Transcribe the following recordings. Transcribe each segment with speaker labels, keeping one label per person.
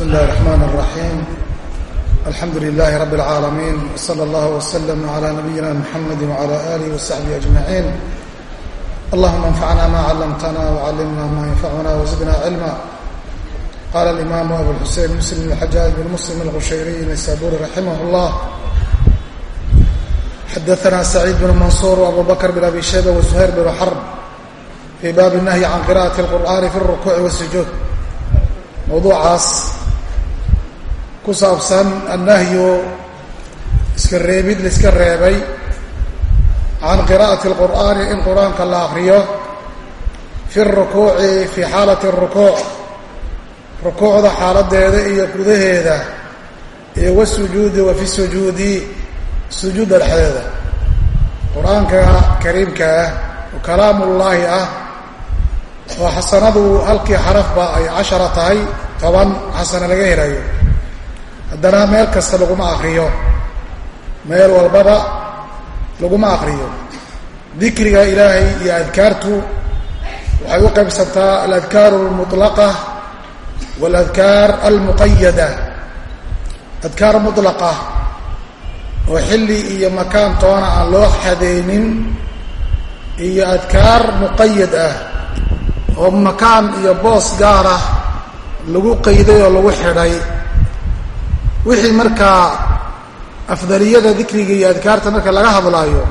Speaker 1: بسم الله الرحمن الرحيم الحمد لله رب العالمين وصلى الله وسلم على نبينا محمد وعلى آله وصحبه أجمعين اللهم انفعنا ما علمتنا وعلمنا ما ينفعنا وزدنا علما قال الإمام أبو الحسين مسلم الحجاج بن مسلم الغشيري النسابوري رحمه الله حدثنا سعيد بن منصور وأبو بكر بن أبي شيبة وزهير بن حرب في باب النهي عن قراءة القرآن في الركوع والسجود mawduucaas ku saabsan annahyu iska reebid laiska reebay can qiraa'ati alqur'aani in qur'aanka la akriyo fi rukuuci fii xaalati arukuuc rukuucda xaaladeeda iyo gudaheeda iyo wasujuudi wa fi sujuudi sujuudda dhexdeeda. Qur'aanka kariimka ah oo kalaamullaahi ah oo xasanadu halkii xarafba ay cashara tahay toban xasano laga helayo haddana meel kasta laguma akriyo. Meel walbaba laguma akriyo. Dikriga ilaahay iyo adkaartu waxay u qaybsantaa aladkaar almutlaqa waaladkaar almuqayada adkaar mutlaqa oo xilli iyo makaan toona aan loo xadeynin iyo adkaar muqayad ah oo makaan iyo boos gaar ah lagu qayday oo lagu xidhay wixii markaa afdaliyada dikriga iyo adkaarta marka laga hadlaayo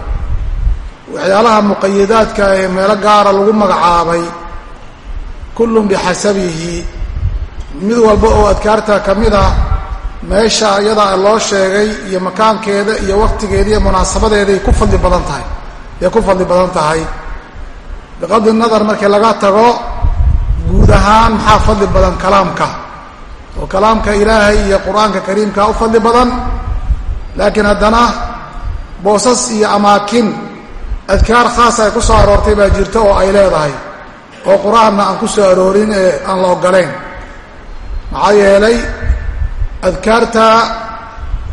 Speaker 1: waxyaalaha muqayadaadka ee meelo gaara lagu magacaabay kullun bixasabihi mid walba oo adkaarta ka mid ah meesha iyadaa loo sheegay iyo makaankeeda iyo waktigeeda iyo munaasabadeeday ku fadli badan tahay ay ku fadli badan tahay. Biqadri nadar markii laga tago guud ahaan maxaa fadli badan kalaamka oo kalaamka ilaahay iyo qur'aanka kariimka u fadli badan laakiin haddana boosas iyo amaakin adkaar khaasa ay ku soo aroortay baa jirta oo ay leedahay oo qur'aanna aan ku soo aroorin ee aan la ogoleyn maxaa yeelay adkaarta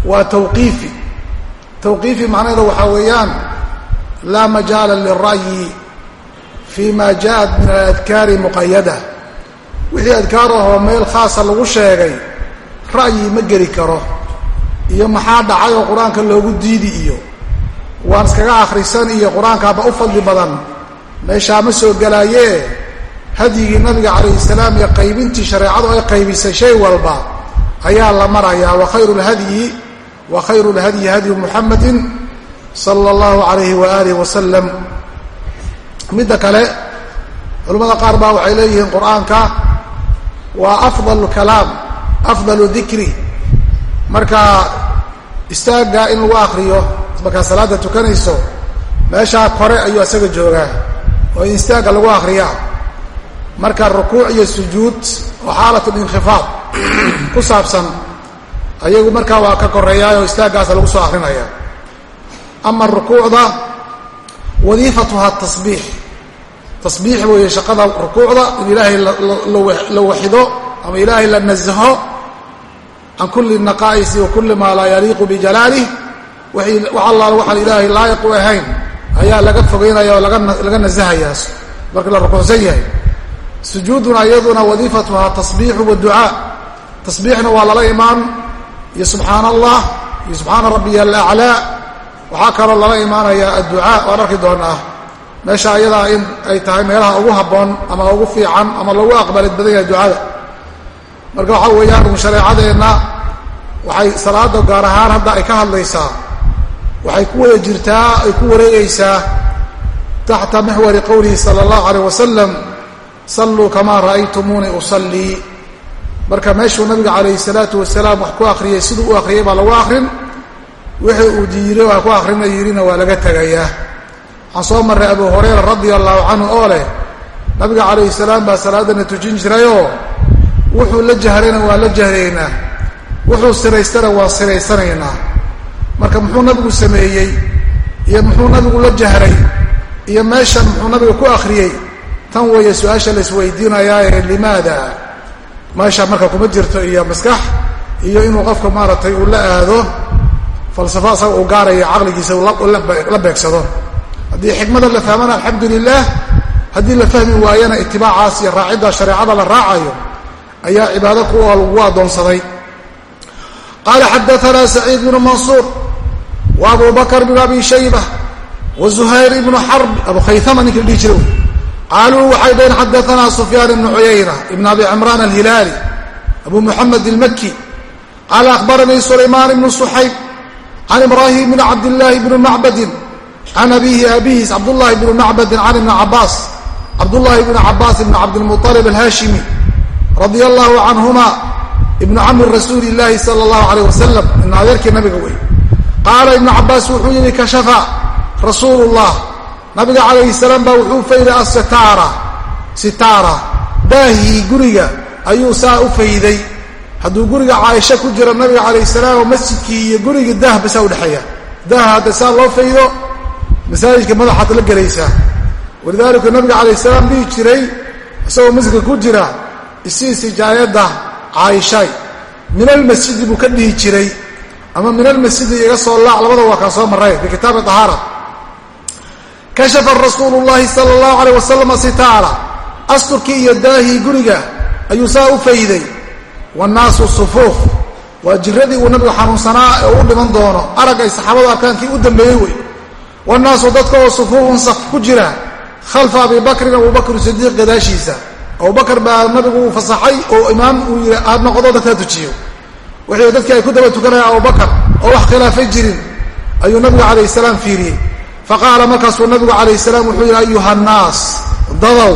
Speaker 1: waa tawqiifi. Tawqiifi macnaheeda waxaa weeyaan laa majaala lira'yi fi ma jaءat min aladkaari muqayada wixii adkaar ahoo meel khaasa lagu sheegay ra'yi ma geli karo iyo maxaa dhacay oo qur'aanka loogu diidi iyo. Waan iskaga akhrisan iyo qur'aankaaba u fadli badan meeshaa ma soo gelaayee hadyigii nabiga calayhi salaam iyo qaybintii shareecadu ay qaybisay shay walba ayaa la marayaa wa khayru lhadyi wa khayru lhadyi hadyu muxamedin sala allahu alayhi wa alih wasalam midda kale culimmada qaar baa waxay leeyihiin qur'aanka waa afdalu kalaam afdalu dikri marka istaagga in lagu akriyo markaa salaadda tukanayso meeshaa kore ayuu isaga joogaa oo in istaagga lagu akriyaa marka rukuuc iyo sujuud oo xaalat linkhifaad ku saabsan ayagu markaa waa ka koreeyaa oo istaaggaasa lagu soo akrinaya ama rukuucda wadiifatuha tasbiix tasbiix weeye shaqada rukuucda in ilaahay la waxido ama ilaahay la nasaho can kulli naqaa'isi wa kulli maa laa yaliiqu bijalaalih wax allaala waxaan ilaahay laayiq u ahayn ayaa laga fogeynaya oo laga nasahayaa marka la rukuucsan yahay. Sujuuduna iyaduna wadiifatuha tasbiixu waducaa tasbiixna waa lala imaan iyo subxaana allah iyo subxaana rabbiya alaclaa waxaa kaloo lala imaanayaa adducaa waan arki doonaa meesha ayadaa in ay tahay meelaha ugu habboon ama ugu fiican ama lagu aqbalid badan yahay ducada. Marka waxaa weeyaan shareecadeenna waxay salaada gaar ahaan hadda ay ka hadlaysaa waxay ku wada jirtaa ay ku wareegaysaa taxta maxwari qowlihi sala allahu aleyh wasalam salluu kamaa ra'aytumuuni usallii. Marka meeshuu nabiga calayhi salaatu wasalaam wax ku akhriyey siduu u akhriyay baa lagu akrin wixii uu diiday ku akhrina yidhina waa laga tegayaa waxaan soo marray abu hurayra radia allahu canhu oo leh nabiga calayhi salaam baa salaadana tujin jirayoo wuxuu la jahrayna waa la jahraynaa wuxuu siraystana waa siraysanaynaa marka muxuu nabigu sameeyey iyo muxuu nabigu la jahray iyo meeshan muxuu nabiga ku akhriyey tan weeye su'aasha la isweydiinayaae limaada? Meesha marka kuma jirto iyo maskax iyo inuu qofka maaragtay uu la aado falsafo asaga uu gaaraya caqligiisa la beegsado haddii xikmada la fahmana alxamdu lilah haddii la fahmi waayana itibaacaas iyo raacidda shareecada la raacayo ayaa cibaado kuwa lagu addoonsaday qaala xadaanaa saciid bnu mansuur wa abu bakr bn abi shayba wa zuhayr ibnu xarb abu khayama ninki dhihi jira qaaluu waxay dhaheen xadaanaa sufyaan ibnu cuyayna ibn abi cimraan alhilaali abu muxamed ilmaki qaala akhbaranii sulaymaan ibnu suxayb can ibraahim bn cabdillaahi bni macbadin can abiihi abihiis cabdullahi bni macbadin can ibni cabaas cabdullaahi bni cabaas ibni cabdilmualib alhaashimi radia allahu canhuma ibnu camri rasuuli illaahi sala allahu alayh wasalam ibnu adeerkii nabiga wey qaala ibnu cabaas wuxuu yidhi kashafa rasuulu llah nabiga calayhi salaam baa wuxuu fayday asitaara sitaara daahii guriga ayuu saa u fayday hadduu guriga caaisha ku jiro nabiga calayh salaam oo masjidkii iyo gurigii daah basaa udhexeeya daaha hadda saa loo faydo masaajidka madaxaad la gelaysaa walidaalika nabiga calayh salaam dhihi jiray isagoo masjidka ku jira isii sijaayadda caaishay. Min almasjidi buu ka dhihi jiray ama min almasjidi iga soo laac labada waa kaa soo maray fi kitaabi ahaara kashafa rasuulu llahi sala allahu alayh wasalam sitaara asturkii iyo daahii guriga ayuu saa u fayday. Wannaasu sufuuf. Waa jiradii uu nabigu xanuunsanaa ee u dhiman doono. Arag ay saxaabadu arkaankii u dambeeyey wey wannaasu dadka oo sufuufun saf ku jira khalfa abi bakrin abubakr sidiiq gadaashiisa. Abubakar baa nabigu uu fasaxay oo imaam uu yidhi aad noqdo dadkaa tujiyo. Wixii dadkii ay ku daba tukanayaan abubakar oo wax khilaafay jirin ayuu nabigu calayh salaam fiiriyey. Faqaala markaasuu nabigu calayh salaam wuxuu yidhi ayuha nnaas dadow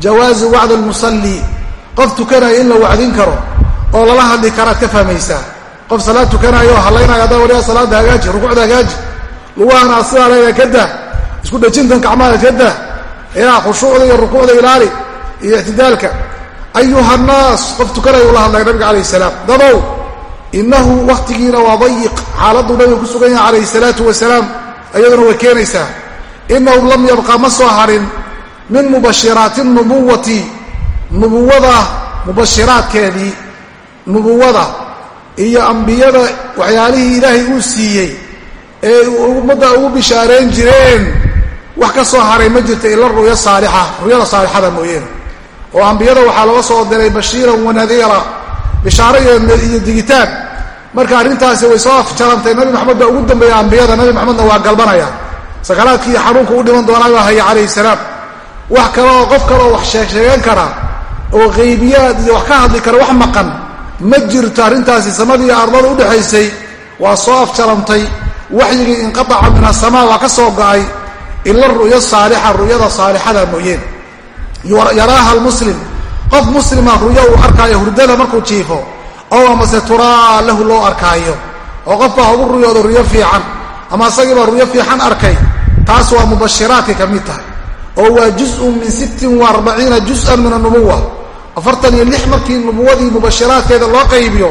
Speaker 1: jawaazu wacd almusalli. Qof tukanaya in la wacdin karo oo lala hadli karaad ka fahmaysaa. Qof salaad tukanaayo oo hallaynaya haddaa waliyaa salaadda hagaaji rukuucda hagaaji lugahana sidaa leeda ka dah isku dhejintan gacmaha ka dah yaa khushuucda iyo rukuucda ilaali iyo ictidaalka ayuha nnaas qof tukanaya ula hadlaya nabiga calayh salaam. Dadow innahu wakhtigiina waa dayiq. Xaaladuu nabiga ku sugan yahay calayhi salaatu wasalaam ayaduna way keenaysaa. Inahu lam yabqa ma soo harin min mubashiraati nubuwati nubuwada mubashiraadkeedii nubuwada iyo ambiyada waxyaalihii ilaahay uu siiyey ee ummadda ugu bishaarayn jireen wax ka soo haray ma jirta ila ru'ya saalixa ru'yada saalixada mooyeene oo ambiyada waxaa looga soo diray bashiiran wanadiira bishaaro iyo digitaan. Marka arrintaasi way soo afjarantay nabi maxamed baa ugu dambeeya ambiyada nabi maxamedna waa galbanaya. Sakaraadkii iyo xanuunka u dhiman doonaa baa haya calayhi salaam. Wax kale oo qof kaleoo wax sheegsheegan kara oo qaybiyaad iyo wax ka hadli kara wax maqan ma jirto arrintaasi samadii ardada udhexaysay waa soo afjarantay waxyigii inqaaca min asamaa waa ka soo go'ay ila ru'yo saalixa ru'yada saalixada mooyeen. Yaraaha almuslim qof muslima ru'yo uu arkaayo hurdada markuu jiifo oo amase turaa lahu loo arkaayo oo qof baa ugu ruyooda ruyo fiican ama asagiibaa ruyo fiican arkay taas waa mubashiraadkay ka mid tahay oo waa juzun min sittin wa arbaciina juz'an min annubuwa afartan iyo lix markii nubuwadii mubashiraadkeeda loo qaybiyo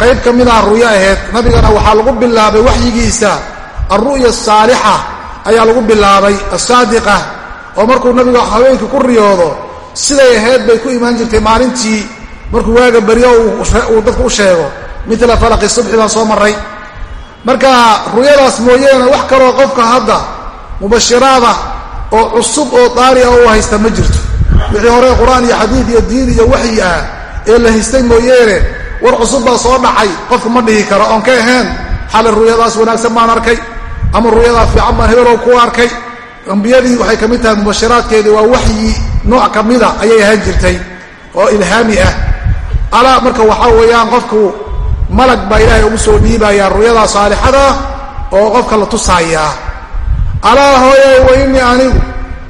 Speaker 1: qayb ka mid ah ruyo aheyd nabigana waxaa lagu bilaabay waxyigiisa. Alru'ya asaalixa ayaa lagu bilaabay asaadiqa oo markuu nabiga haweenkii ku riyoodo siday ahayd bay ku imaan jirtay maalintii. Markuu waaga beryo uu dadku u sheego mila falaqi subxi baan soo maray marka ruyadaas mooyeene wax kaloo qofka hadda mubashiraada oo cusub oo daariah u haysta ma jirto. Wixii hore qur'aan iyo xadiid iyo diin iyo waxyi ah ee la haystay mooyeene war cusub baa soo dhacay. Qofka ma dhihi karo oon ka ahayn. Xali ruyadaas wanaagsan baan arkay. Ama ruyadaa fiican baan hebelow ku arkay. Ambiyadii waxay ka mid tahay mubashiraadkeedii waa waxyi nooc ka mida ayay ahaan jirtay oo ilhaami ah. Alaa marka waxaa weeyaan qofku malag baa ilaahay ugu soo dhiibayaa ru'yada saalixada oo qofka la tusaayaa alaa hooye wa innii anigu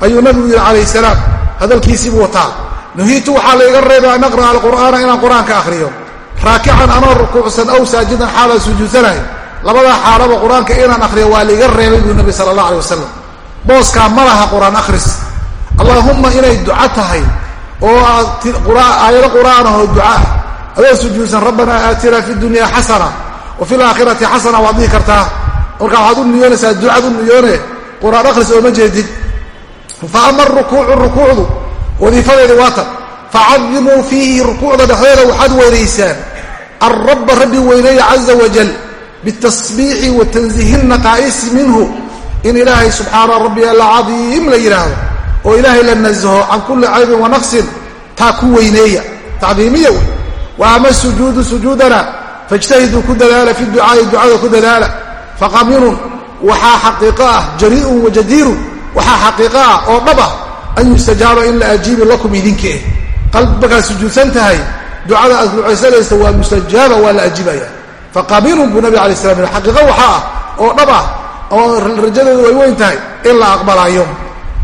Speaker 1: ayuu nabigu yidhi calayh salaam hadalkiisiibuu wataa. Nuhiitu waxaa layga reebay an aqra'a alqur'aana inaan qur'aanka akhriyo raakican anoo rukuucsan aw saajidan xaalaan sujuudsanahay labadaa xaalaba qur'aanka inaan akhriyo waa layga reebay buu nabi sala allah alay wasalam booskaa ma laha qur'aan akhris. Allaahumma inay duco tahay oo aayado qur'aanahoo ducaah adoo sujuudsan rabbanaa aatinaa fi dunya xasana wa fi laakhirati xasana waad dhihi kartaa. Markaa waxaad u niyoonaysaa ducad u niyoone qur'aan akhris ooma jeedid. Fa ama rukuucu rukuucdu wadiifadeedi waatan facadimuu fiihi rukuucda dhexdeeda waxaad weynaysaan alrabba rabbi weyneeya caza wajal bitasbiixi wa tansiihi naqaa'isi minhu in ilaahay subxaana rabbi alcadiim la yidhaahdo oo ilaahay la nasaho can kulli caybin wa naqsin taa ku weyneeya tacdiimiya wey wa ama sujuudu sujuudana fajtahiduu ku dadaala fi ducaai ducada ku dadaala faqaminun waxaa xaqiiqo ah jarii'un wajadiirun waxaa xaqiiqo ah oo dhab ah an yustajaaba in la ajiibi lakum idinka eh qalbigaad sujuudsan tahay ducada aad ducaysanaysa waa mustajaaba waa la ajibaya. Faqaminun buu nabig alay slam xaqiiqo waxaa ah oo dhab ah oo rajadeedu way weyn tahay in la aqbalayo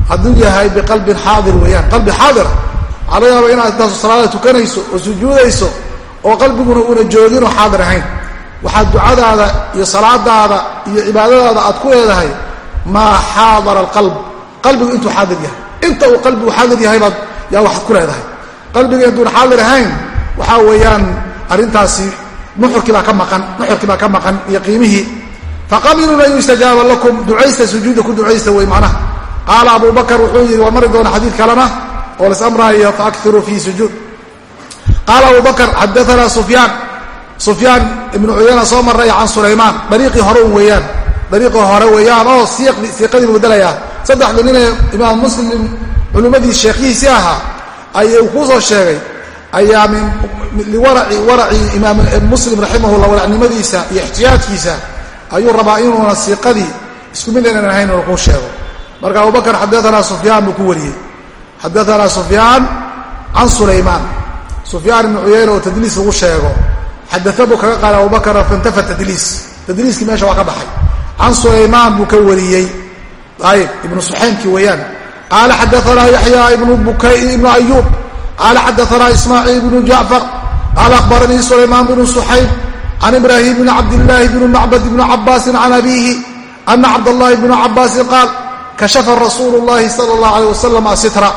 Speaker 1: hadduu yahay biqalbin xaadir weeyaan qalbi xaadira waxaa laga yaaba inaad intaasu salaada tukanayso oo sujuudayso oo qalbiguna una jooginoo xaadir ahayn. Waxaa ducadaada iyo salaadaada iyo cibaadadaada aad ku leedahay maa xaadara alqalb. Qalbigu intuu xaadir yahay. Inta uu qalbigu xaadir yahay baad yaa waxaad ku leedahay. Qalbiga intuuna xaadir ahayn waxaa weeyaan arrintaasi nuxurkii baa ka maqan nuxurkii baa ka maqan iyo qiimihii. Faqabiluu an yustajaaba lakum ducaysta sujuudda ku ducaysta wey macnaha. Qaala abu wuxuu yidhi waa mari doona xadiid kalena oo lasamraayo faakiruu fi sujuud. Qaala abu bakr xadaana sufyaan. Sufyaan ibnu cuyayna soo marray can sulaymaan. Dariiqii hore un weeyaan. Dariiqii hore weeyaan oo siiqadii bedelayaa saddexda ninee imaam muslim culimmadii sheekhihiisii ahaa ayuu kuu soo sheegay ayaa liwaraci waraci imaam muslim raximahullah waracnimadiisa iyo ixtiyaajkiisa ayuu rabaa inuuna siiqadii isku mid aynan ahayn inu kuu sheego. Marka abubakr xadaanaa sufyaan buu ku wariyey. Xadaanaa sufyaan can sulaymaan. Sufyaan ibnu cuyayna oo tadliis lagu sheego. Xadaa buu kaga qaada abubakra faintafa tadliis. Tadliiskii meesha waa ka baxay. Can sulaymaan buu ka wariyey. Ayb ibnu suxaymkii weeyaan. Qaala xadaanaa yaxya ibnu bukay ibnu ayuub qaala xadaanaa ismaaciil ibnu jacfar qaala akhbaranii sulaymaan bnu suxayb can ibraahim bni cabdillaahi bni macbad bni cabaasin can abiihi ana cabdallaahi bni cabaasin qaal kashafa rasuulu llaahi sala allahu aleyh wasalam asitra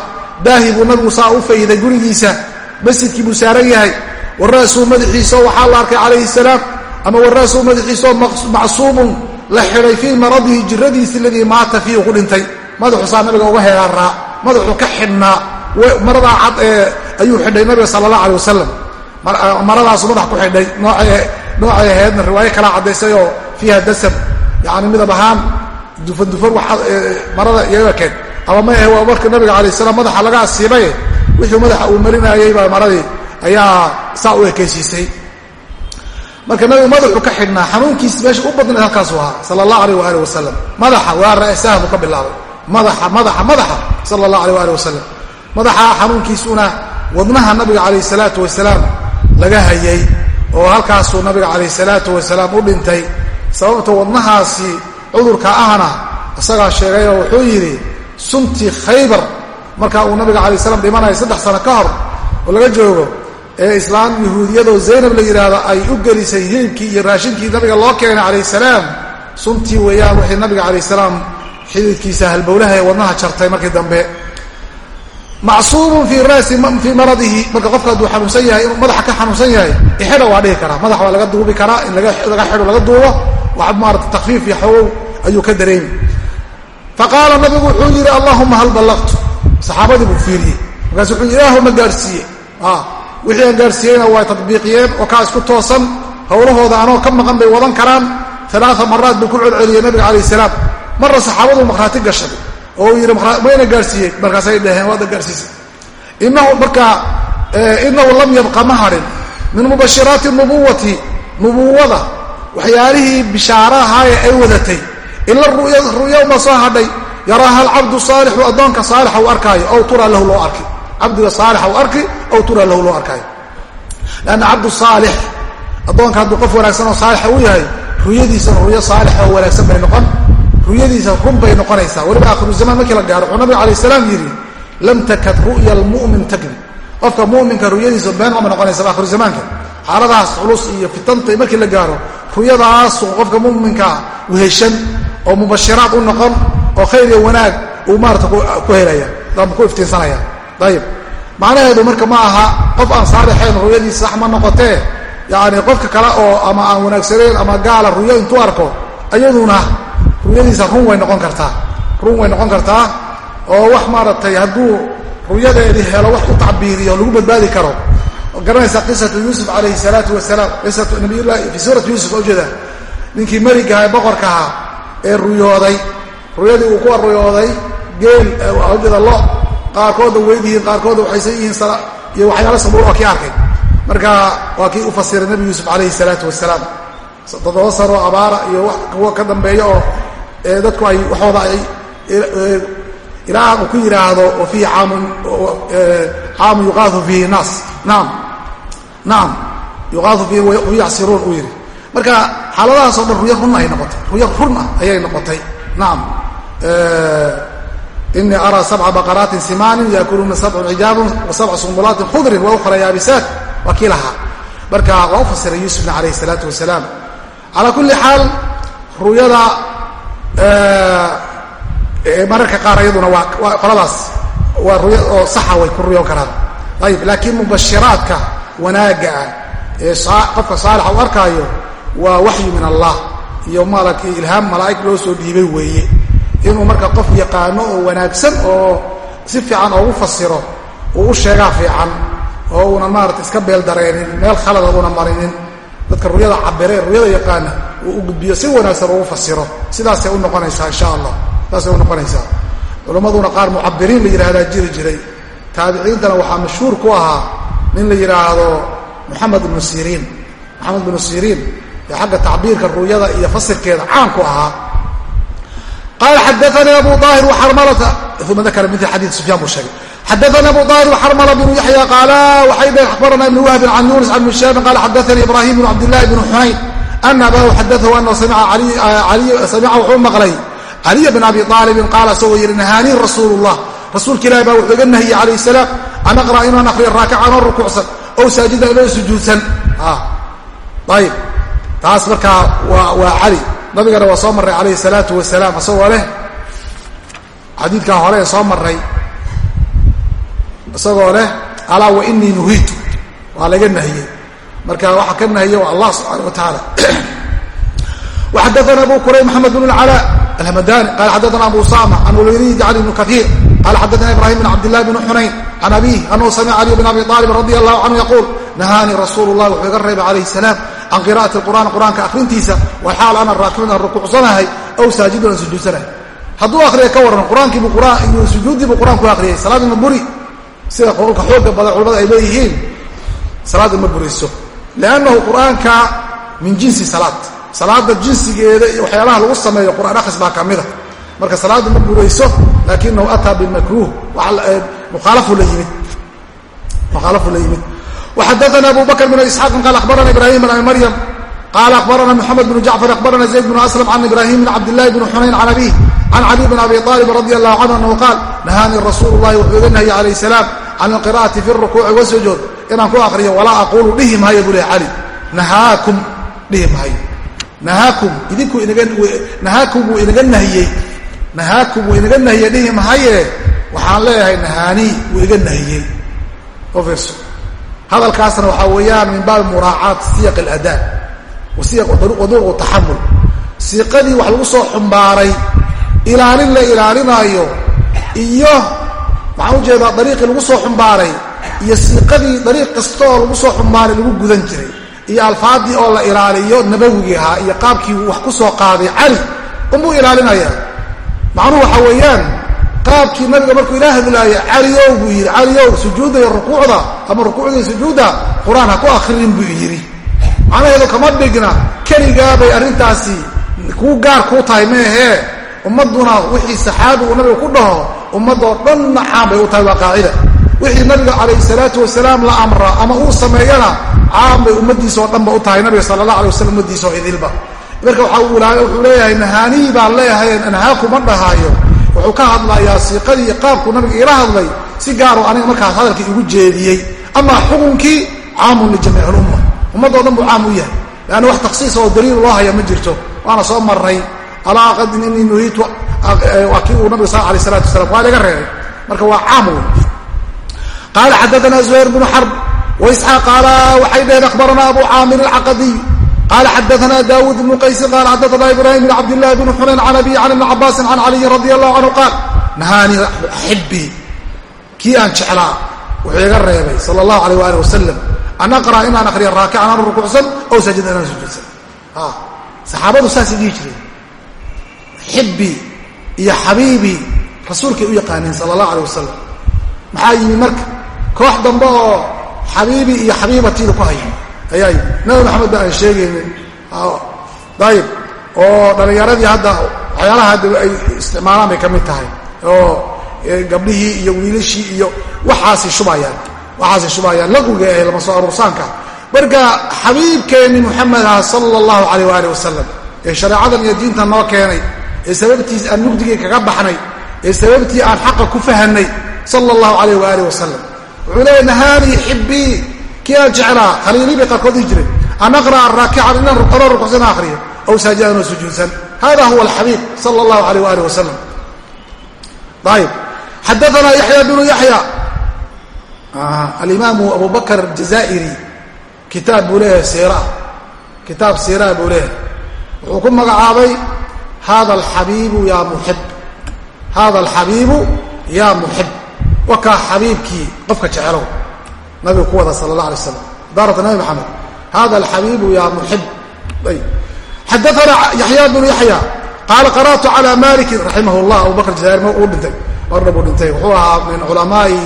Speaker 1: daahi buu nabigu saa u fayday gurigiisa masjidkii buu saaran yahay wara'suu madaxiisao waxaa la arkay calayhi salaam ama wara'suu madaxiisaoo macsuumun la xidhay fii maradihi jiradiisi aladii maata fiihi ku dhintay madaxuusaa nabiga uga heeraaraa madaxuu ka xidhnaa maradaa cad ee ayuu xidhay nabiga sala allah aleh wasalam maradaasu madax ku xidhay. Noocay ahaydna riwaayo kalaa caddaysay oo fiiha dasam yani midab ahaan dufan dufan marada iyaga keen ama ma ahe waa marka nabiga alay salaam madaxa laga asiibaye wixii madaxa uu marinayay baa maradii ayaa saa u ekaysiisay marka nabiga madaxu ka xidhnaa xanuunkiis meesha u badnayd halkaasu ahaa sala allah aleyh waali wasalam madaxa waa ra'saha buu ka bilaabay. Madaxa madaxa madaxa sala allah aleyh waali wasalam madaxa xanuunkiisuna wadnaha nabiga calayh salaatu wasalaam laga hayay oo halkaasuu nabiga calayh salaatu wasalaam u dhintay sababta wadnahaasi cudurka ahna isagaa sheegayoo wuxuu yidhi suntii khaybar. Markaa uu nabiga alay slam dhimanaya saddex sano ka hor oo laga joogo ee islaam yahuudiyadoo zaynab la yidhaahdo ay u gelisay hilibkii iyo raashinkii nabiga loo keenay calayh salaam suntii weeyaan wixii nabiga calayh salaam xididkiisa halbowlaha ee wadnaha jartay markii dambe macsuumun fii rasi fii maradihi. Marka qofka hadduu xanuunsan yahay inuu madaxa ka xanuunsan yahay ixidha waa dhihi karaa. Madaxa waa laga duubi karaa in laga xidho laga duubo. Wax maarata takfiif iyo xawow ayuu ka dareemi. Faqaala nabigu wuxuu yidhi allahuma hal ballaqtu. Saxaabadii buu fiiriyey markaasu wuxuu yidhi ilaahu ma gaarsiiye. Wixii aan gaarsiiyeyna waa tadbiiqiyeen oo kaa isku toosan. Howlahooda anoo ka maqan bay wadan karaan. Alaaa maraad buu ku celceliyey oo uu yidhi mayna gaarsiiyey markaasay dhaheen waada gaarsiisay inahu markaa inahu lam yabqa ma min mubashiraati nubuwati nubuwada waxyaalihii bishaarahaaye ay wadatay. Ila ru'ya uma soo hadhay. Yaraaha alcabdu saalixu addoonka saalixa uu arkaayo ow turaa lahu loo arki. Cabdiga saalixa uu arki ow turaa lahu loo arkaayo lanna cabdu saalix addoonka hadduu qof wanaagsan oo saalixa u yahay ruyadiisana ruyo saalixa oo wanaagsan bay noqon ruyadiisa run bay noqonaysaa. Weliba aakhiru zamaan markii la gaaro wuxuu nabiga alayh salaam yidhi lam takad ru'ya almu'min takdib qofka mu'minka ruyadiisa been mama noqonaysa aakhiru zamaanka xaaladahaas culus iyo fitanta markii la gaaro ruyadaasu qofka mu'minkaa weheshan oo mubashiraad u noqon oo khayr iyo wanaag uu maarata ku helaya ama ku iftiinsanaya. Ayib macnaheedu marka ma aha qof aan saalixayn ruyadiisa sax ma noqotee yacni qofka kale oo ama aan wanaagsanayn ama gaala ruyo ruyadiisa run way noqon kartaa. Run way noqon kartaa oo wax maaragtay hadduu ruyadeedii helo wax u tacbiiriyo lagu badbaadi karo. Garanaysaa qisatu yuusuf calayhi salaatu wasalaam qisatu nabiyullahi fii suurati yuusuf ujeeda ninkii meligaha ee boqorka ahaa ee ruyooday. Ruyadii uu ku ruyooday geel ujeeda lo. Qaarkooda weyd qaarkooda waxaysan yihiin iyo waxyaala sabuul waa kii arkay. Marka waa kii u fasiray nebi yuusuf calayhi salaatu wasalaam toddoba sanoo abaara iyo kuwa ka dambeeya oo dadku ay waxooda ay ilaa uu ku yidhaahdo wa fiihi caamu yuqaau fiihi naas. Naam. Naam. Yuqaau fiihi wayacsiruun uu yidhi marka xaaladahaasoo dhan ruyo run ay noqotay. Ruyo run ah ayay noqotay. Naam. Inii araa sabca baqaraatin simaanin yaakuluuna sabcun cijaabun wa sabca khudrin wa yaabisaat. Waa marka waa u fasiray yuusufna calayhi salaatu wasalaam. Calaa kulli xaal ruyada mararka qaar iyaduna waa qoladaas waa ruya oo saxa way ku ruyoon karaan. Ayib laakiin mubashiraadka wanaagga ah ee qofka saalixa u arkaayo waa waxyu min allah. Iyo maaragtay ilhaam malaa'ig loo soo dhiibay weeye. Inuu marka qof yaqaano oo wanaagsan oo si fiican oogu fasiro uu u sheegaa fiican oo uunan maarata iska beeldareenin meel khalada una marinin dadka ruyada cabire ruyada yaqaana uu u gudbiyo si wanaagsan ugu fasiro sidaasay u noqonaysaa insha allah. Saasay u noqonaysaa. Culammaduna qaar mucabiriin la yidhahdaa jiri jiray. Taabiciintana waxaa mashhuur ku ahaa nin la yidhaahdo moxamed ibnu siriin. Moxamed ibnu siriin ee xagga tacbiirka ruyada iyo fasirkeeda caan ku ahaa. Qaala xadaanii abu aahir waxarmalata uma dakara mil xadii sufyaan buu sheegay. Xadaana abu aahir waxarmala bnu yaxya qaala waxay dhaheen akhbarana ibnu wahbin can yunis can mishaabin qaala xadaanii ibrahim bnu cabdillahi bnu xunayn ana abahu xadaahu anahu samica wuxuu maqlay caliya bn abi aalibin qaala isagoo yidhi nahaanii rasuulu llah rasuulka ilahi baa wuxuu iga nahiyey calayh salaam an aqra inaan akriyo raakican oo rukuucsan ow saajidan inoo sujuudsan ayib taas markaa waa cali nabigana waa soo marray calayhi salaatu wasalaam isagoo leh xadiidkan hore ee soo marray isagoo leh alaa wa inii nuhiitu waa laga nahiyey marka waxa ka nahya waa allah subxaana wataala xadana abu quray maxamed bn اcalى alhamadani qala xadana abu usama an ulayriyi an ibn kair qala xadana ibrahim bn cabd lah bn xunayn can abih anahu ali bn abi alib radi allahu canhu yaquul nahaanii rasuul lah wuxuu iga reebay calayh salaam can qira'ati qur'an qur'aanka akhrintiisa waxaal ana raakiban rukuucsanahay aw saajidan sujuudsanahay hadduu akriya ka waran quraankiibu sujuuddiibu quraan ku akriyay salaadima buri? Sida qolka xooga badan culamada ay leeyihiin salaadima buriso liannahu qur'aanka min jinsi salaad salaada jinsigeeda iyo waxyaalaha lagu sameeyo qur'aan akhris baa ka mida marka salaadda ma burayso laakinahu ataa bimakruuh mukhaalafuu la yimid وxadana abu bakr بn isxaaqin qaal akhbarana ibrahim bn abi maryam qaala akhbarana mxamed bn jacfar akhbarana zayd bn aslam can ibrahim bn cabdillahi bn xunayn can abih can cali bn abi aalib radi allahu canhu anahu qaal nahaanii rasuulu llahi wuxuu iga nahye calayh salaam can alqira'ati fi rukuuci wasujuud inaan ku akriyo walaa aquulu dhihi maayo buu leh cali nahaakum dhihi maayo. Nahaakum idinku nahaakum wuu inaga nahiyey. Nahaakum wuu inaga nahiyey dhihi mahaye waxaan leeyahay nahaanii wuu iga nahiyey. Oo fiirso hadalkaasna waxaa weeyaan min baabi muraacaat siyaq aladaa waduruqu taxamul siiqadii wax lagu soo xumbaaray ilaalin la ilaalinaayo iyo maxaan u jeedaa dariiqii lagu soo xumbaaray iyo siiqadii dariiq kastaoo lagu soo xumbaaray lagu gudan jiray iyo alfaadii oo la ilaaliyo nabawigii ahaa iyo qaabkii wax ku soo qaaday cali unbuu ilaalinaya. Macnuhu waxaa weeyaan qaabkii nabiga markuu ilaa hadlaaya caliyow buu yidhi caliyow sujuudda iyo rukuucda ama rukuucda iyo sujuudda qur'aan ha ku akrinin buu yidhi. Macnaheedu kama dhigna keligaabay arrintaasi kuu gaar kuu tahay meehee ummadduna wixii saxaabi uu nabiga ku dhaho ummadoo dhanna caan bay u tahay waa qaacida wixii nabiga calayhi salaatu wasalaam la amra ama uu sameeyana caan bay ummaddiisa oo dhanba u tahay nabiga sala allah alay wasalam ummaddiisa oo idilba marka wuxuu leeyahay nahaanii baan leeyahay anhaaku ma dhahaayo. Wuxuu ka hadlayaa siiqadii qaabkuu nabiga iila hadlay si gaaroo aniga markaas hadalkii igu jeediyey. Amaa xukunkii caamun lijamiic lumma ummadoo dhan buu caam u yahay. Leanna wax taksiisa oo daliil loo haya ma jirto. Waana soo maray alaa qad inii nuhiitu waa kii uu nabiga sal alay salatu wasalam waa laga reebay. Marka waa caam wey qaala xadaana zuhayr bnu xarb waisxaaq qaala waxay dhaheen akhbarana abu caamir alcaqadiy qala xadaana dawud bnu qaysin qala xadaana ibrahim bn cabdillahi bn xunayn can abiy can ibni cabaasin can caliyin radi allahu canhu qaal nahaanii xibii kii aan jeclaa wuxuu iga reebay sala allahu alayh waalih wasalam an aqra inaan akriya raakican aan rukuucsan ow saajida inaan sujuudsan saxaabadu saasay dhihi jireen xibii iyo xabiibii rasuulkay u yaqaaneen sala allahu alayh wasalam maxaa yimi marka koox dambe oo xabiibi iyo xabiibatiida ku haya ayaa nabi maxamed ba aan sheegaynin dayib oo dhallinyaradii hadda waxyaalaha ay isticmaalaan bay ka mid tahay oo gabdhihii iyo wiilashii iyo waxaasay shubayaan waxaasay shubayaan laguga ee lama soo aruursaanka. Marka xabiibkeenni muxamed ah sala allahu calayh waali wasalam ee shareecadan iyo diintan noo keenay ee sababtiis aan mugdigii kaga baxnay ee sababtii aan xaqa ku fahanay sala allahu calayh waaalih wasalam wuxuu leeya nahaanii xibbii kii aan jeclaa khaliilii bay qaarkood dhihi jireen. An aqra'a raakican inaan ruqano rukucsan akhriyo aw saajidan oo sujuudsan hada huwa alxabiib sala allahu calayh waalih wasalam ayib xadaanaa yaxya bnu yaxya alimaamu abu bakr jazaa'iri kitaab buu leeyahay siira kitaab siiraa buu leeyahay. Wuxuu ku magacaabay hada alxabiibu yaa muxib hada alxabiibu yaa muxib wakaa xabiibkii qofka jecelow nabigu ku wada sala allah alay slam daarata nabi maxamed hada alxabiibu yaa muxib xadaana yaxya bnu yaxya qaala qara'tu cala malikin raximah llah abu bakr jazaa'ir uu dhintay. Marna buu dhintay. Wuxuu ahaa min culamaai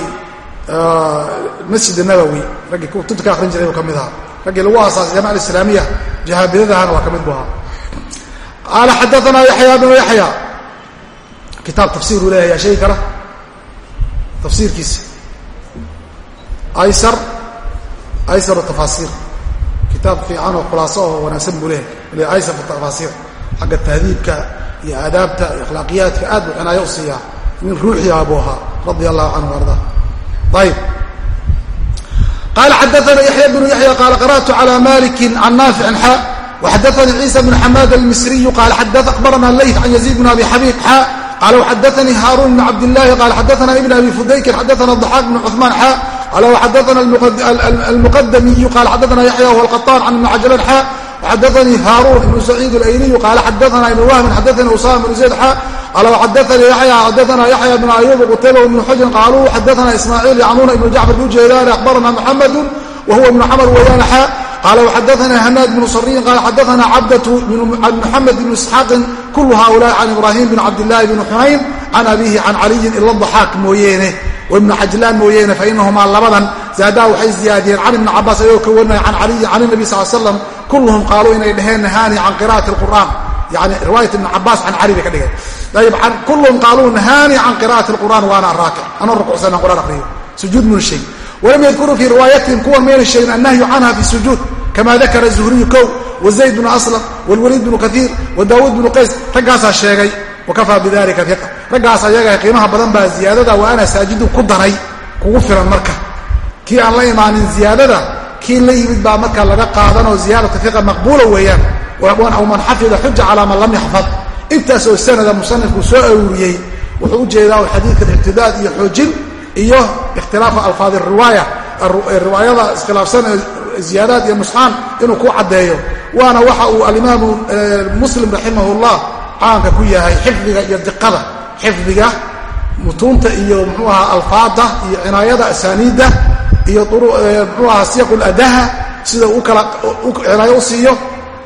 Speaker 1: masjid nabowi raggii kutubta ka akrin jiray buu ka mid ahaa. Raggii lagu aasaasay jamaca alislaamiya jahaabidadahana waa ka mid bu ahaa. Qaala xadaanaa yaxya bnu yaxya kitaab tafsiiruu leeyahay yaa sheegi kara tafsiirkiisa aysar aysaru tafaasiir kitaab fiican oo khulaaso oo wanaagsan buu leeyahay. Aysar tafaasiir xagga tahdiibka iyo aadaabta iyo akhlaaqiyaadka aad buu cinaayo u siiyaa. Nin ruuxi ah buu ahaa radia allahu canhu arda xa qala wxadaanii haaruun bn cabdillahi qala xadaana ibn abi fudaykin xadaana daxaaq bn cuثmaan xa qala wxadaana almuqadamiyu qala xadaana yaxya whuwa alqaطaan can ibn cajlan xa وxadaanii haaruun ibn saciid اlayniyu qaala xadaana ibn wahmin xadaanii usama bn zayd xa qala xadaanii yaya xadaana yaxya bn ayub qutayba ibn xujrin qaaluu xadaana ismaaciil yacnuuna ibn jacfar buu jeedaan akhbarana muxamadu wa huwa ibn xamr weeyaan xa qala wxadaana hanaad bnu sariin qala xadaana cabdatu muxamed bn isxaaqin kulu haulaai can ibrahim bn cabdillahi bn xunayn can abihi can caliyin ila daxaaq mooyeene ibnu cajlaan mooyeene fainahumaa labadan zaadaa waxay ziyaadiyeen can ibni cabaas ayagoo ka warinaya can caliyin can nabi sal slam kulluhum qaaluu inay dhaheen nahaani can qira'ati lqur'aan yani riwaayat ibni cabaas can cali bay ka dhigeen ayib kulluhum qaaluu nahaani can qira'ati lqur'aan waana araakic anoo rukucsanaan quraan aqriyo sujuud muna sheegin walam yadkuruu fii riwaayatihim kuwan mayna sheegin annahyu canha fi sujuud kama dakara zuhriyu kow wazayd bnu aslam wlwaliid bnu kaiir wadaawuud bnu qays raggaasaa sheegay wakafaa bidalika iqa raggaas ayaga qiimaha badan baa ziyaadada wa ana saajidu ku daray kugu filan marka kii aan la imaanin ziyaadada kii la yimid baa marka laga qaadanoo ziyaadatu iqa maqbuula weeyaan aw man xafida xuja calaa man lam yaxfad intaas oo sanada musanifku soo aruuriyey wuxuu u jeedaa xadiidka ictidaad iyo xoojin iyo ikhtilaafa alfaad riwaaya riwaayada iskhilaafsan ziyaadaad iyo nusxaan inuu ku caddeeyo. Waana waxa uu alimaamu muslim raximah llah caanka ku yahay xifdiga iyo diqada. Xifdiga mutuunta iyo mxuu ahaa alfaada iyo cinaayada asaaniidda iyo mxuu ahaa siyaq ladaha sida u kala cinaayo u siiyo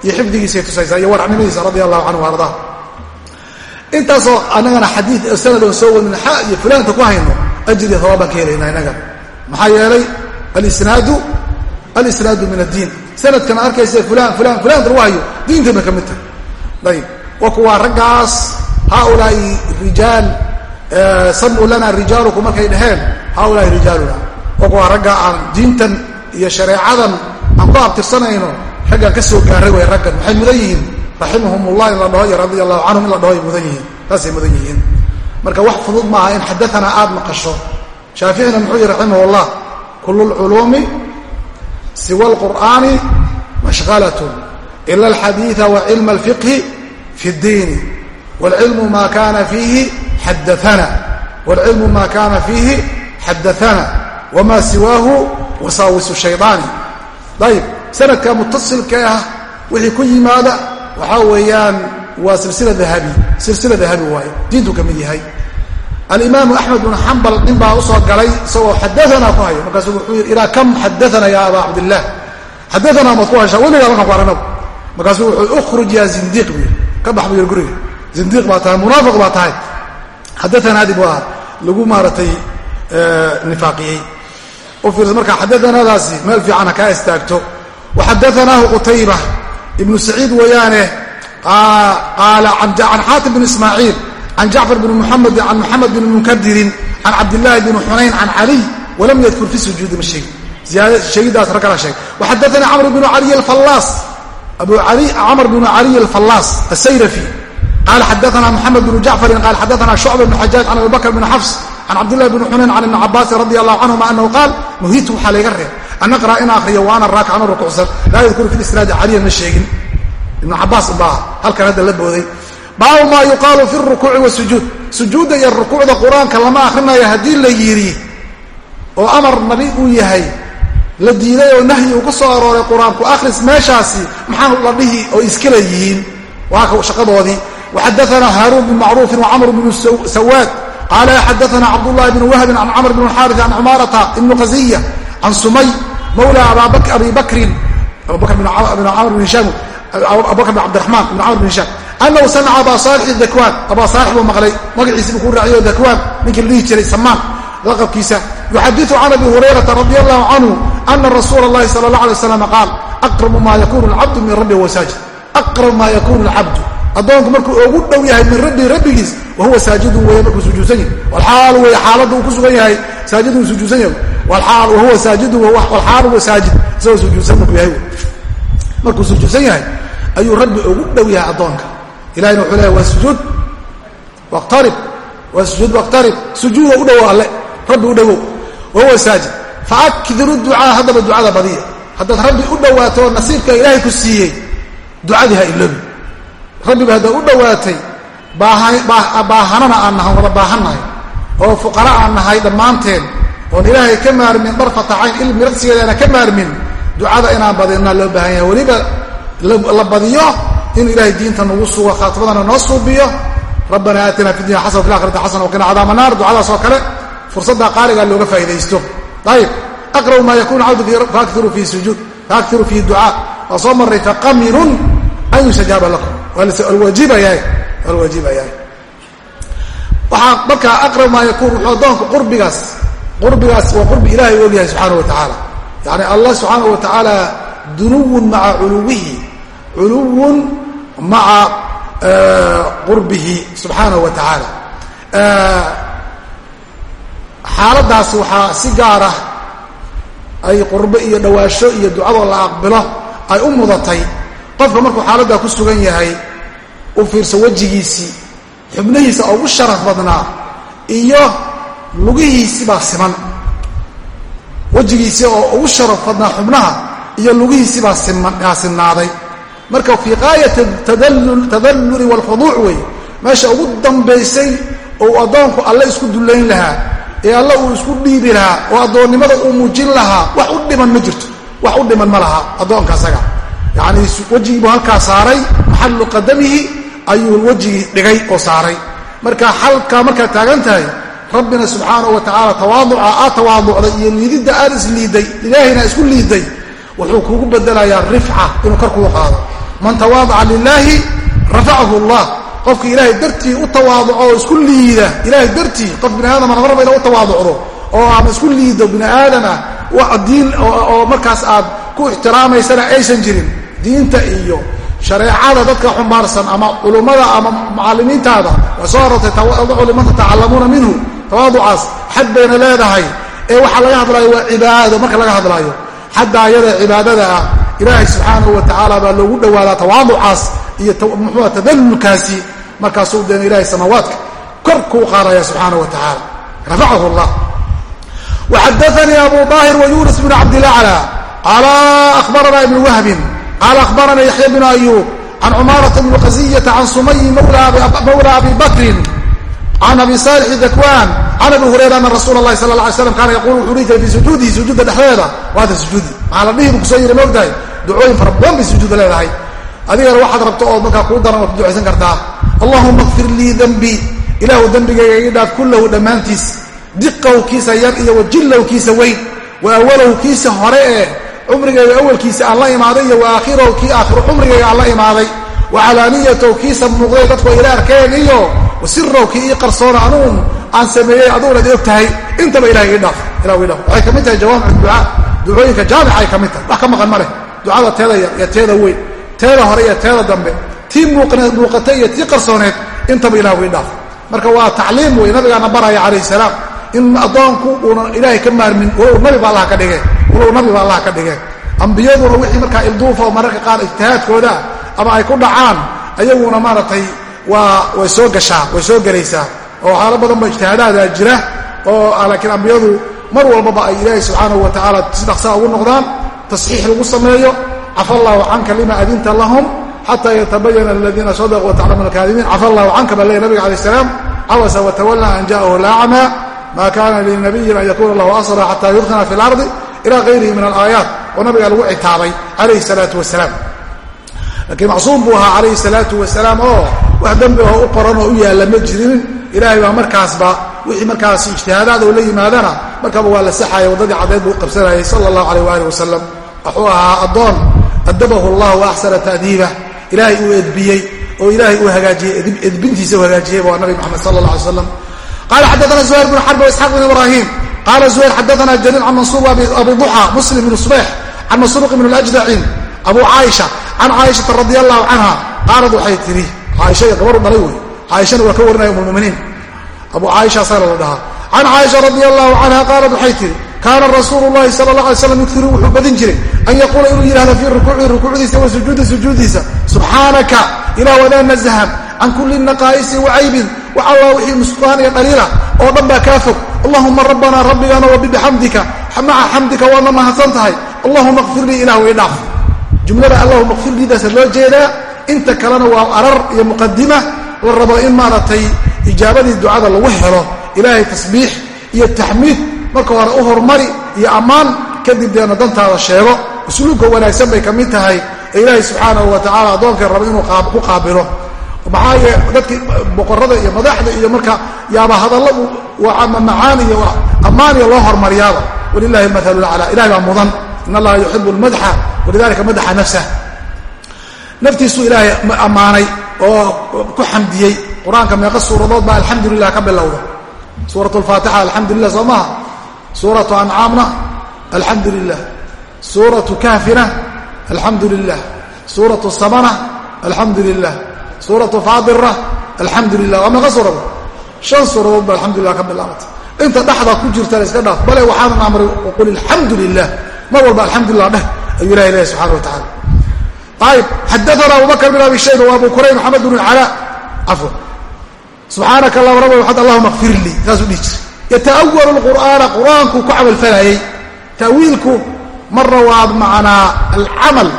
Speaker 1: iyo xifdigiisay tusaysaa iyo waracnimadiisa radia allahu canhu arda. Intaasoo annagana xadiid sanad oon soo wadin xa iyo fulaanta ku hayno ajriya hawaabaan ka helaynaa innaga maxaa yeelay alisnaadu alisnaadu min addiin. Sanadkana arkaysa fulan fulan fulaanta lagu hayo diintay bay ka mid tahay. Ayib. Wa kuwaa raggaas haaulaai rijaal samuu lana rijaalukum markay dhaheen haaulaai rijaaluna. Wa kuwaa raggaa aan diintan iyo shareecadan aan ku abtirsanayno raggaan ka soo gaaray way raggan maxay mudan yihiin. Raximahum ullah in la dhaho iyo marka wax fudud maaha in xadaanaa aad maqasho. Shaaficina muxuu yihi raximah llah kulu lculuumi siwa alqur'aani mashhalatun ila alxadiida wa cilma alfiqhi fi اddiini wاlcilmu ma kana fiihi xadaana wاlcilmu ma kana fiihi xadaana wma siwaahu wasaawisu shayطaani ayib sanadka mutasilka ah wixii ku yimaada waxaa weeyaan waa silsila dahabi silsila dahabi waaye diintuu ka mid yahay alimaamu axmed bnu xambal nin baa u soo galay isagoo xadaanaa ku hayo. Markaasuu wuxuu yidhi ilaa kam xadaana ya abaa cabdillaah xadaanaa maad ku hashaa weligaa markaan ku aranagu. Markaasuu wuxuu ukhruj yaa zindiiq buu yidhi. Ka bax buu yidhi guriga. Zindiiq baa tahay munaafiq baa tahay. Xadaanaadib waa lagu maaratay nifaaqiyey. U fiirsa marka xadaanadaasi meel fiican ha kaa istaagto. Waxadaanaahu qutayba ibnu saciid weeyaane qaala can xaatim bn ismaaciil can jacfar bn muxamed can muxamed bn munkadirin can cabdillaahi bn xunayn can caliy walam yadkur fi sujuudi ma sheegin sheegidaas rag kala sheeg waxadaanii camr bnu caliy alfallaas abu camr bnu caliy alfallaas asayrafi qaala xadaana moxamed bnu jacfarin qaala xadaana shucba bn xajaaj can abi bakr bn xafs can cabdillahi bni xunayn can ibni cabaasin radi allahu canhuma anahu qaal nuhitu waxaa layga reeb an aqra in akhriyo wa ana raakicano rukucsan laa yadkuru fi isnaadi caliyan ma sheegin ibnu cabaas baa halkan hadda la booday baabu maa yuqaalu fi rukuuci wasujuud sujuudda iyo rukuucda qur'aanka lama akhrinayo haddii la yidhi oo amar nabi uu yahay la diiday oo nahyi uu ku soo arooray qur'aanku akhris meeshaasi maxaan la dhihi oo iskala yihiin. Waa shaqadoodii. Waxadaana haaruun bn macruufin wacamr bnu sawaad. Qaala xadaana cabdullahi bn wahbin can camr bn xaari can cumaarata ibnu qaziya can sumay mawla abi bakrin abubakr bn camr bn hishaam abubakr bn cabdiraxmaan bn camr bn hishaam anahu samica aba saalix dakwaan abaa saalix buu maqlay magaciisi buu ku raaciyo dakwaan ninkii la dhihi jiray samaan laqabkiisa yuxadiu can abi hurayrata radi allahu canhu ana rasuula اllahi sala اllah alay waslam qaal aqrabu ma yakunu alcabdu min rabbi wa saajid aqrab ma yakunu alcabdu addoonku markuu ugu dhow yahay min rabbii rabbigiis wahuwa saajidun weeye markuu sujuudsan yahay walaal wey xaaladda uu ku sugan yahay saajidun sujuudsan yahay wahuwa saajidun walxaal huwa saajid isagoo sujuudsan markuu yahay markuu sujuudsan yahay ayuu rabbi ugu dhow yahay addoonka ilahina wuxuu leeyahy waa sujuud waqtarib waa sujuud waqtarib. Sujuuda u dhowow alle rabbi u dhowow wahuwa saajid. Faakdiru ducaa haddaba ducada badiya. Haddaad rabbi u dhowaato nasiibka ilaahay ku siiyey ducadii ha iloobi rabbiba haddaad u dhowaatay baahanana aan nahay wada baahannahay oo fuqara aan nahay dhammaanteen oon ilaahay ka maarmin darfata cayn il miraqsigeeda ka maarmin ducada inaan badinaa loo baahan yahay. Weliba la badiyo in ilaahay diinta nagu sugo khaatibadana noo suubiyo rabbana aatina fi dunya xasana fi akhirati xasana waqina cadaaba naar. Ducadaas oo kale fursadda qaaligaa looga faa'idaysto ayib aqrabu maa yakunu cabdu faaktiru fi sujuud faaktiru fi ducaa. Waa soo marray faqamirun an yustajaaba lakum. Waajibayahay waa waajibayahay waxaa markaa aqrab maa yakuun wuxuu addoonku qurbigaas qurbigaas waa qurbi ilahay u ogyahay subxaana wa tacaala yani allah subxaana wa tacaala dunuwun maca culuwihi. Culuwun maca qurbihi subxaana wa tacaala. Xaaladaas waxaa si gaar ah ay qurbo iyo dhawaasho iyo ducadoo la aqbilo ay u mudatay. Qofka markuu xaaladdaa ku sugan yahay u fiirso wejigiisii xubnihiisa ugu sharaf badnaa iyo lugihiisii baa siman. Wejigiisii oo ugu sharaf badnaa xubnaha iyo lugihiisii baa simaa sinnaaday marka fii qaayati tadalluli waalkhuduuc wey. Meesha ugu dambaysay ou addoonku alle isku dullayn lahaa ee alle uu isku dhiibi lahaa oo addoonnimada uu muujin lahaa wax u dhiman ma jirto. Wax u dhiman ma laha addoonka asaga. Yacanii wejigii buu halkaa saaray maxallu qadamihi ayuu wejigii dhigay oo saaray. Marka xalkaa markaad taagan tahay rabbina subxaanahu wa tacaala tawaaduca aad tawaaducday iyo liididda aad isliidday ilaahayna isku liidday wuxuu kugu bedelayaa rifca inuu kor kuu qaado man tawaadaca lilaahi rafacahu allah. Qofka ilaahay dartii u tawaaduco oo isku liida ilaahay dartii qof bini aadamana marba ina u tawaaducdo oo ama isku liido bini aadama diin oo markaas aad ku ixtiraamaysana aysan jirin. Diinta iyo shareecada dadka xumbaarsan ama culummada ama mucalimiintaada waa soo aroortay tawaducu liman tatacalamuuna minhu. Tawaaducaas xad bayna leedahay. Ee waxaa laga hadlaayo waa cibaado marka laga hadlaayo. Xadda ayada cibaadada ah ilaahay subxaanahu wa tacaala baa loogu dhowaadaa tawaaducaas iyo muxuua tadallulkaasi markaasuu deen ilahay samaawaadka. Kor kuu qaadaya subxaana wa tacaala. Rafacahu allah waxadaanii abu daahir wa yuunus bn cabdilacla qaala ahbarana ibnu wahbin qaala ahbarana yaxya bnu ayuub can cumaarata bni qasiyata can sumayi mawla abi bakrin can abi saalixi dakwaan can abi hurayra ana rasuula lahi sala la alay slam kaana yaqulu wuxuu dhihi jiray fii sujuudihi sujuudda dhexdeeda waata sujuudi maxaa la dhihi bu ku soo yiri maogtahay ducooyin fara badan bay sujuudda leedahay. Adigana waxaad rabto ood markaa kuu daran ku ducaysan kartaa. Allahuma kfir lii dembii ilaahu dembigayga ii dhaaf kullahu dhammaantiis. Diqahu kiisa yar iyo wajillahu kiisa weyn. Wa awalahu kiisa hore ee cumrigayga awalkiisa aan la imaaday iyo wa aakhirahu kii aakhiru cumrigayga aan la imaaday. Wa calaaniyatahu kiisa muuqday dadku ila arkeen iyo sirahu kii ii qarsoona anuun aan sameeyey aduunad og tahay. Intaba ilahay ii dhaaf. Ilah wi dhaaf. Waxay ka mid tahay jawaamic ducaa. Ducooyinka jaamica ay ka mid tahay. Wax ka maqan ma leh ducada teeda yar iyo teeda weyn teeda hore iyo teeda dambe tii muuqatay iyo tii qarsooneed intaba ilah wi dhaaf. Marka waa tacliim wey nabigaana baraya calayh salaam in addoonku uuna ilaahay ka maarmin walow nabi ba allah ka dhige walow nabi ba allah ka dhige ambiyaduna wixii markaa ilduufa oo mararka qaar ijtihaadkooda ama ay ku dhacaan ayaguna maaragtay waa way soo gashaa way soo gelaysaa oo waxyaalo badan ba ijtihaadaada jira oo laakiin ambiyadu mar walbaba ay ilaahay subxaanahu wa tacaala si dhaqsaa ugu noqdaan tasxiix lagu sameeyo cafa allahu canka lima adinta lahum xataa yatabayana aladiina sadaquu wataclamu alkaadibiin. Cafa allahu canka baa leeya nabiga alay salaam cabasa watawalla an ja'ahu lacma ma kana linabiyin an yakuna lahu asra xata yudkina fi lardi ila gayrihi min alaayaat. Oo nabiga lagu citaabay calayhi salaatu wasalaam laakiin macsuum buu ahaa calayhi salaatu wasalaam oo wax dembi oo u qoran oo u yaalla ma jirin. Ilaahay baa markaasba wixii markaas ijtihaadaad oo la yimaadana markaba waa la saxaya waddadii caddeed buu qabsanayay sala allahu alayh waali wasalam wuxuu ahaa addoon adabahu allah wa axsana ta'diibah ilaahay uu edbiyey oo ilaahay uu hagaajiyey edbintiisa u hagaajiyey waa nabi moxamed sala alay slam qala xaddaana zuhayr bn xarb waisxaaq bn ibrahim qala zuhayr xaddaana jaliil can mansuur abu duxa muslim bn subex can masruuq bn اljdaciin abu caaisha can caaishata radi allahu canha. Qaalad waxay tihi caaisha gabaru dhalay wey. Caaishana waa ka warinaya umulmuminiin abu caaisha la dhahaa can caaisha radi allahu canha qaalad waxay tihi kaana rasuulu llahi sala allah alay slam yudkiru wuxuu badin jiray an yaquula inuu yidhahdo fii rukuucihi rukuucdiisa wa sujuudi sujuudiisa subxaanaka ilah wadaa nazahan can kulli naqaa'isi wacaybin wax alla wixii nusqaan iyo dhaliila oo dhan baa kaa fog allahuma rabbanaa rabbigana wa bibixamdika maca xamdika waadna mahadsan tahay allahuma kfir lii ilah way dhaaf jumlada allahuma kfir liidaasa loo jeedaa inta kalena waa arar iyo muqadima la rabo in maaragtay ijaabadii ducada lagu helo ilaahay tasbiix iyo taxmiid marka hore u hormari iyo ammaan kadib deena dantaada sheego. Usluubka wanaagsan bay ka mid tahay. Ee ilaahay subxaanahu wa tacala addoonkay rabo inuu ku qaabilo. Maxaa yee dadkii boqorada iyo madaxda iyo marka yaaba hadalladu waa macaan iyo ammaan iyo loo hormariyaaba. Walilahi almathalu laclaa ilahay baa mudan. In allaha yuxibu lmadxa walidalika madaxa nafsah. Naftiisuu ilaahay ammaanay oo ku xamdiyey. Qur'aanka meeqa suuradood baa alxamdu lilah ka bilowda. Suurat lfaatixa alxamdu lilah soo maha suuratu ancaamna alxamdu lilah suuratu kahfina alxamdu lilah suuratu samana alxamdu lilah suuratu faadirna alxamdu lilah waa meeqa suuradood shan suuradood baa alxamdulilah ka bilaabatay inta dhexda ku jirta la iska dhaaf bale waxaanan amray qul alxamdu lilah mar walba alxamdulilah dheh ayuu ilahi leeyahy subxana wa tacala ayib xadaana abubakr bin abi shayba wa abu kurayb maxamed bn alcalaa cafwan subxaanaka allah rab waxad allahuma kfir lii saasuu dhihi jiray yata'awalu lqur'aana qur'aankuu ku camalfalayey ta'wiilku marna waa bimacnaa alcamal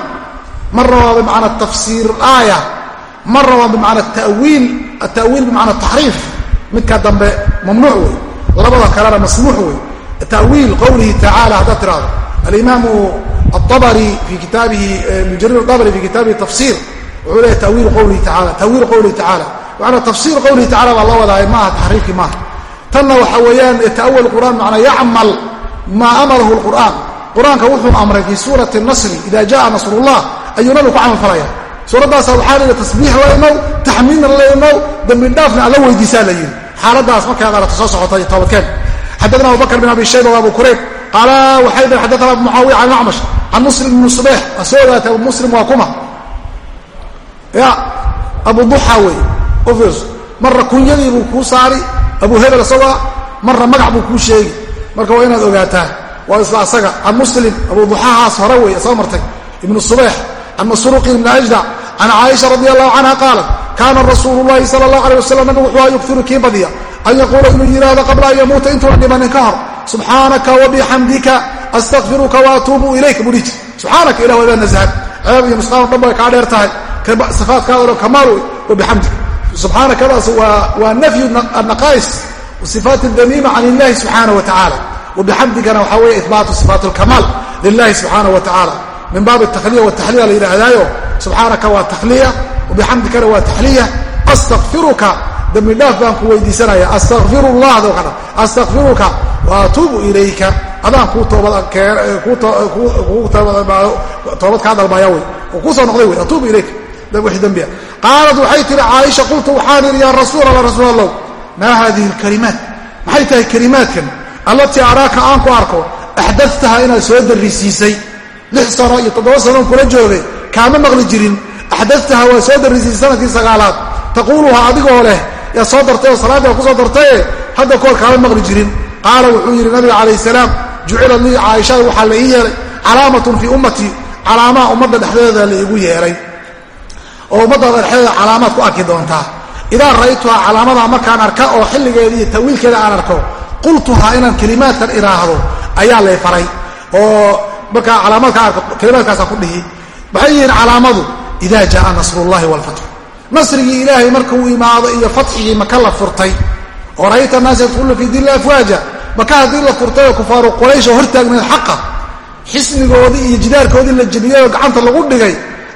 Speaker 1: marna waa bimacnaa tafsiir aaya marna waa bimacnaa tawiil atawiil bimacnaa taxriif midka dambe mamnuuc wey labada kalena masmuux wey tawiil qowlihi tacala haddaad tirahdo alimaamu aabari fi kitaabihi ibn jariir abari fi kitaabihi tafsir wuxuu leeyahy tawiil qowlihi taala tawiil qowlihi tacala macanaa tafsiir qowlihi tacala baa la wadaaya maaha taxriifkii maaha tanna waxa weeyaan ta'awal qur'an macnaa yacmal maa amarahu lqur'aan qur'aanka wuxuu amray fii suurati nasri ida jaa nasrullah. Ayuu nabigu ku camal falaya suuraddaasa waxaa la yidhi tasbiix la imow taxmiidna la imow dembi dhaafna alla weydiisaa la yidhi. Xaaladaas markaad aragto soo socotay toobadkeen xadana abubakr bin abi shayba abu kurayb. Qaala waxay dhan xadana abu can acmash can muslim ibni subeex waa soo muslim waa kuma. Ya abu duxa wey ofs marra kunyadii buu kuu saari abu hebel isagoo marna magac buu kuu sheegi marka waa inaad ogaataa waa isla asaga can muslim abu duxahaas hore wey soo martay. Ibnu subeex can masruuqi ibni ajdac can caaisha radi allahu canha qaalat kaana rasuulu llahi sala allah alay wasalam nabigu badiya an yaquula inuu yidhaahdo qabla an yamuuta intuuna dhimanin ka hor subxaanaka wabixamdika astaqfiruka waatuubu ilayka buu dhihi jir subxaanaka ilah wadaa nasahan ceeb iyo nusqaan o dhan bay kaa dheer tahay. Sifaatkaada dhan kamaal wey wabixamdika subxaanakadaas waa nafyu anaqaais sifaat damiima can illahi subxaana wa tacaala wabixamdigana waxaa weeye ihbaatu sifaat lkamaal lilahi subxaana wa tacaala min baabi takhliya wataxliya la yidhaahdaayo subxaanaka waa takhliya wabixamdikana waa taxliya astaqfiruka dambi dhaaf baan ku weydiisanaya astaqfiru llah astaqfiruka wa atuubu ilayka. Adaan kuu toobad kaa dalbaya wey oo kuusoo noqday wey atuubu ilayka dembia qaalat waxay tihi caaisha qultu waxaan idhi yaa rasuul allah rasuul allow maa haadihi alkalimaat maxay tahay kalimaadkan? Allatii araaka aan ku arko axdadtaha inaad soo darrisiisay. Lix sano iyo toddoba sanoon kula joogay kaama maqli jirin. Axdadtaha waa soo darrisiisay sannadkii sagaalaad. Taquuluha adigoo leh yaa soo dartay oo salaadii waa ku soo dartaye hadda koor kaama maqli jirin. Qaala wuxuu yidhi nabiga calayh salaam jucila lii caaishada waxaa la ii yeelay calaamatun fii ummatii calaamaha ummadda dhexdeeda la iigu yeelay oo ummaddaada dhexdeeda calaamaad ku arki doontaa idaa ra'aytuhaa calaamadaa markaan arka oo xilligeeda iyo tawiilkeeda aan arko qultuhaa inaan kelimaadkan iraahdo ayaa lay faray. Oo markaa calaamaadka arko kelimaadkaasaan ku dhihi maxay yihiin calaamadu? Ida jaaa nasrullahi waalfatxu nasrigii ilaahay markuu imaado iyo fatxigii maka la furtay oo ra'ayta annaasa yadkhuluuna fii diinla afwaaja. Maka haddii la furtay oo kufaaru quraysh oo hortaagnayd xaqa xisnigoodii iyo jidaarkoodii la jebiyey oo gacanta lagu dhigay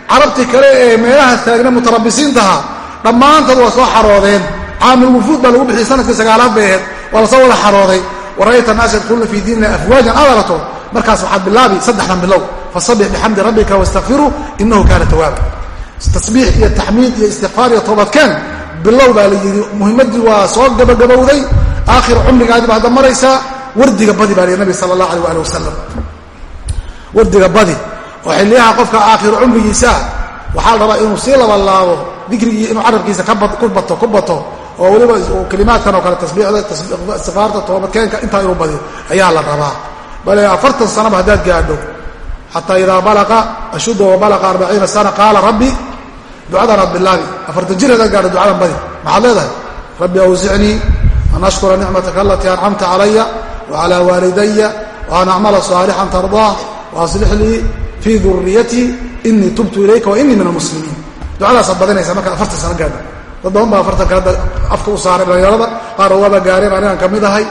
Speaker 1: carabtii kale ee meelaha taagna mutarabisiintaha dhammaantood waa soo xaroodeen. Caamil wufuud baa lagu bixiyey sannadkii sagaalaad bay ahayd waa la soo wada xarooday. Wa ra'ayta annaasa yadkhuluuna fii diinla afwaajan aad arato markaas waxaad bilaabi saddexdan bilow. Fasabbix bixamdi rabbika wastakfiruu inahu kaana tawaaba tasbiix iyo taxmiid iyo istikfaar iyo toobadkeen bilow baa la yidhi muhimmaddii waa soo gabagabowday. Aakhir cumrigaadiba hadda maraysaa wardiga badi baa lihi nabi sala allah aleh ali wasalam wardiga badi oo xilliyaha qofka aakhiru cumrigiisaa waxaa la rabaa inuu sii labalaabo dikrigii inuu carabkiisa ku bato ku bato oo weliba kelimaadkan oo kale tasbiixda istikfaarta toobadkeenka intaa inuu badiyo ayaa la rabaa. Bale afartan sanaba haddaad gaadho xataa idaa balaqa ashudda wa balaqa arbaciina sana qaala rabbi ducadan aad bilaabi afartan jir haddaad gaadho ducadan badi. Maxaad leedahay? Rabbi awsicnii an ashkura nicmataka alatii ancamta calaya wacalaa waalidaya waan acmala saalixan tardaah waaslix lii fii duriyatii inii tubtu ilayka wa inii min almuslimiin ducadaasaad badinaysaa markaad afartan sano gaadho dad badan baa afartanka hadda afka u saaray dhalinyarada qaar waaba gaareen anigaan ka mid ahay.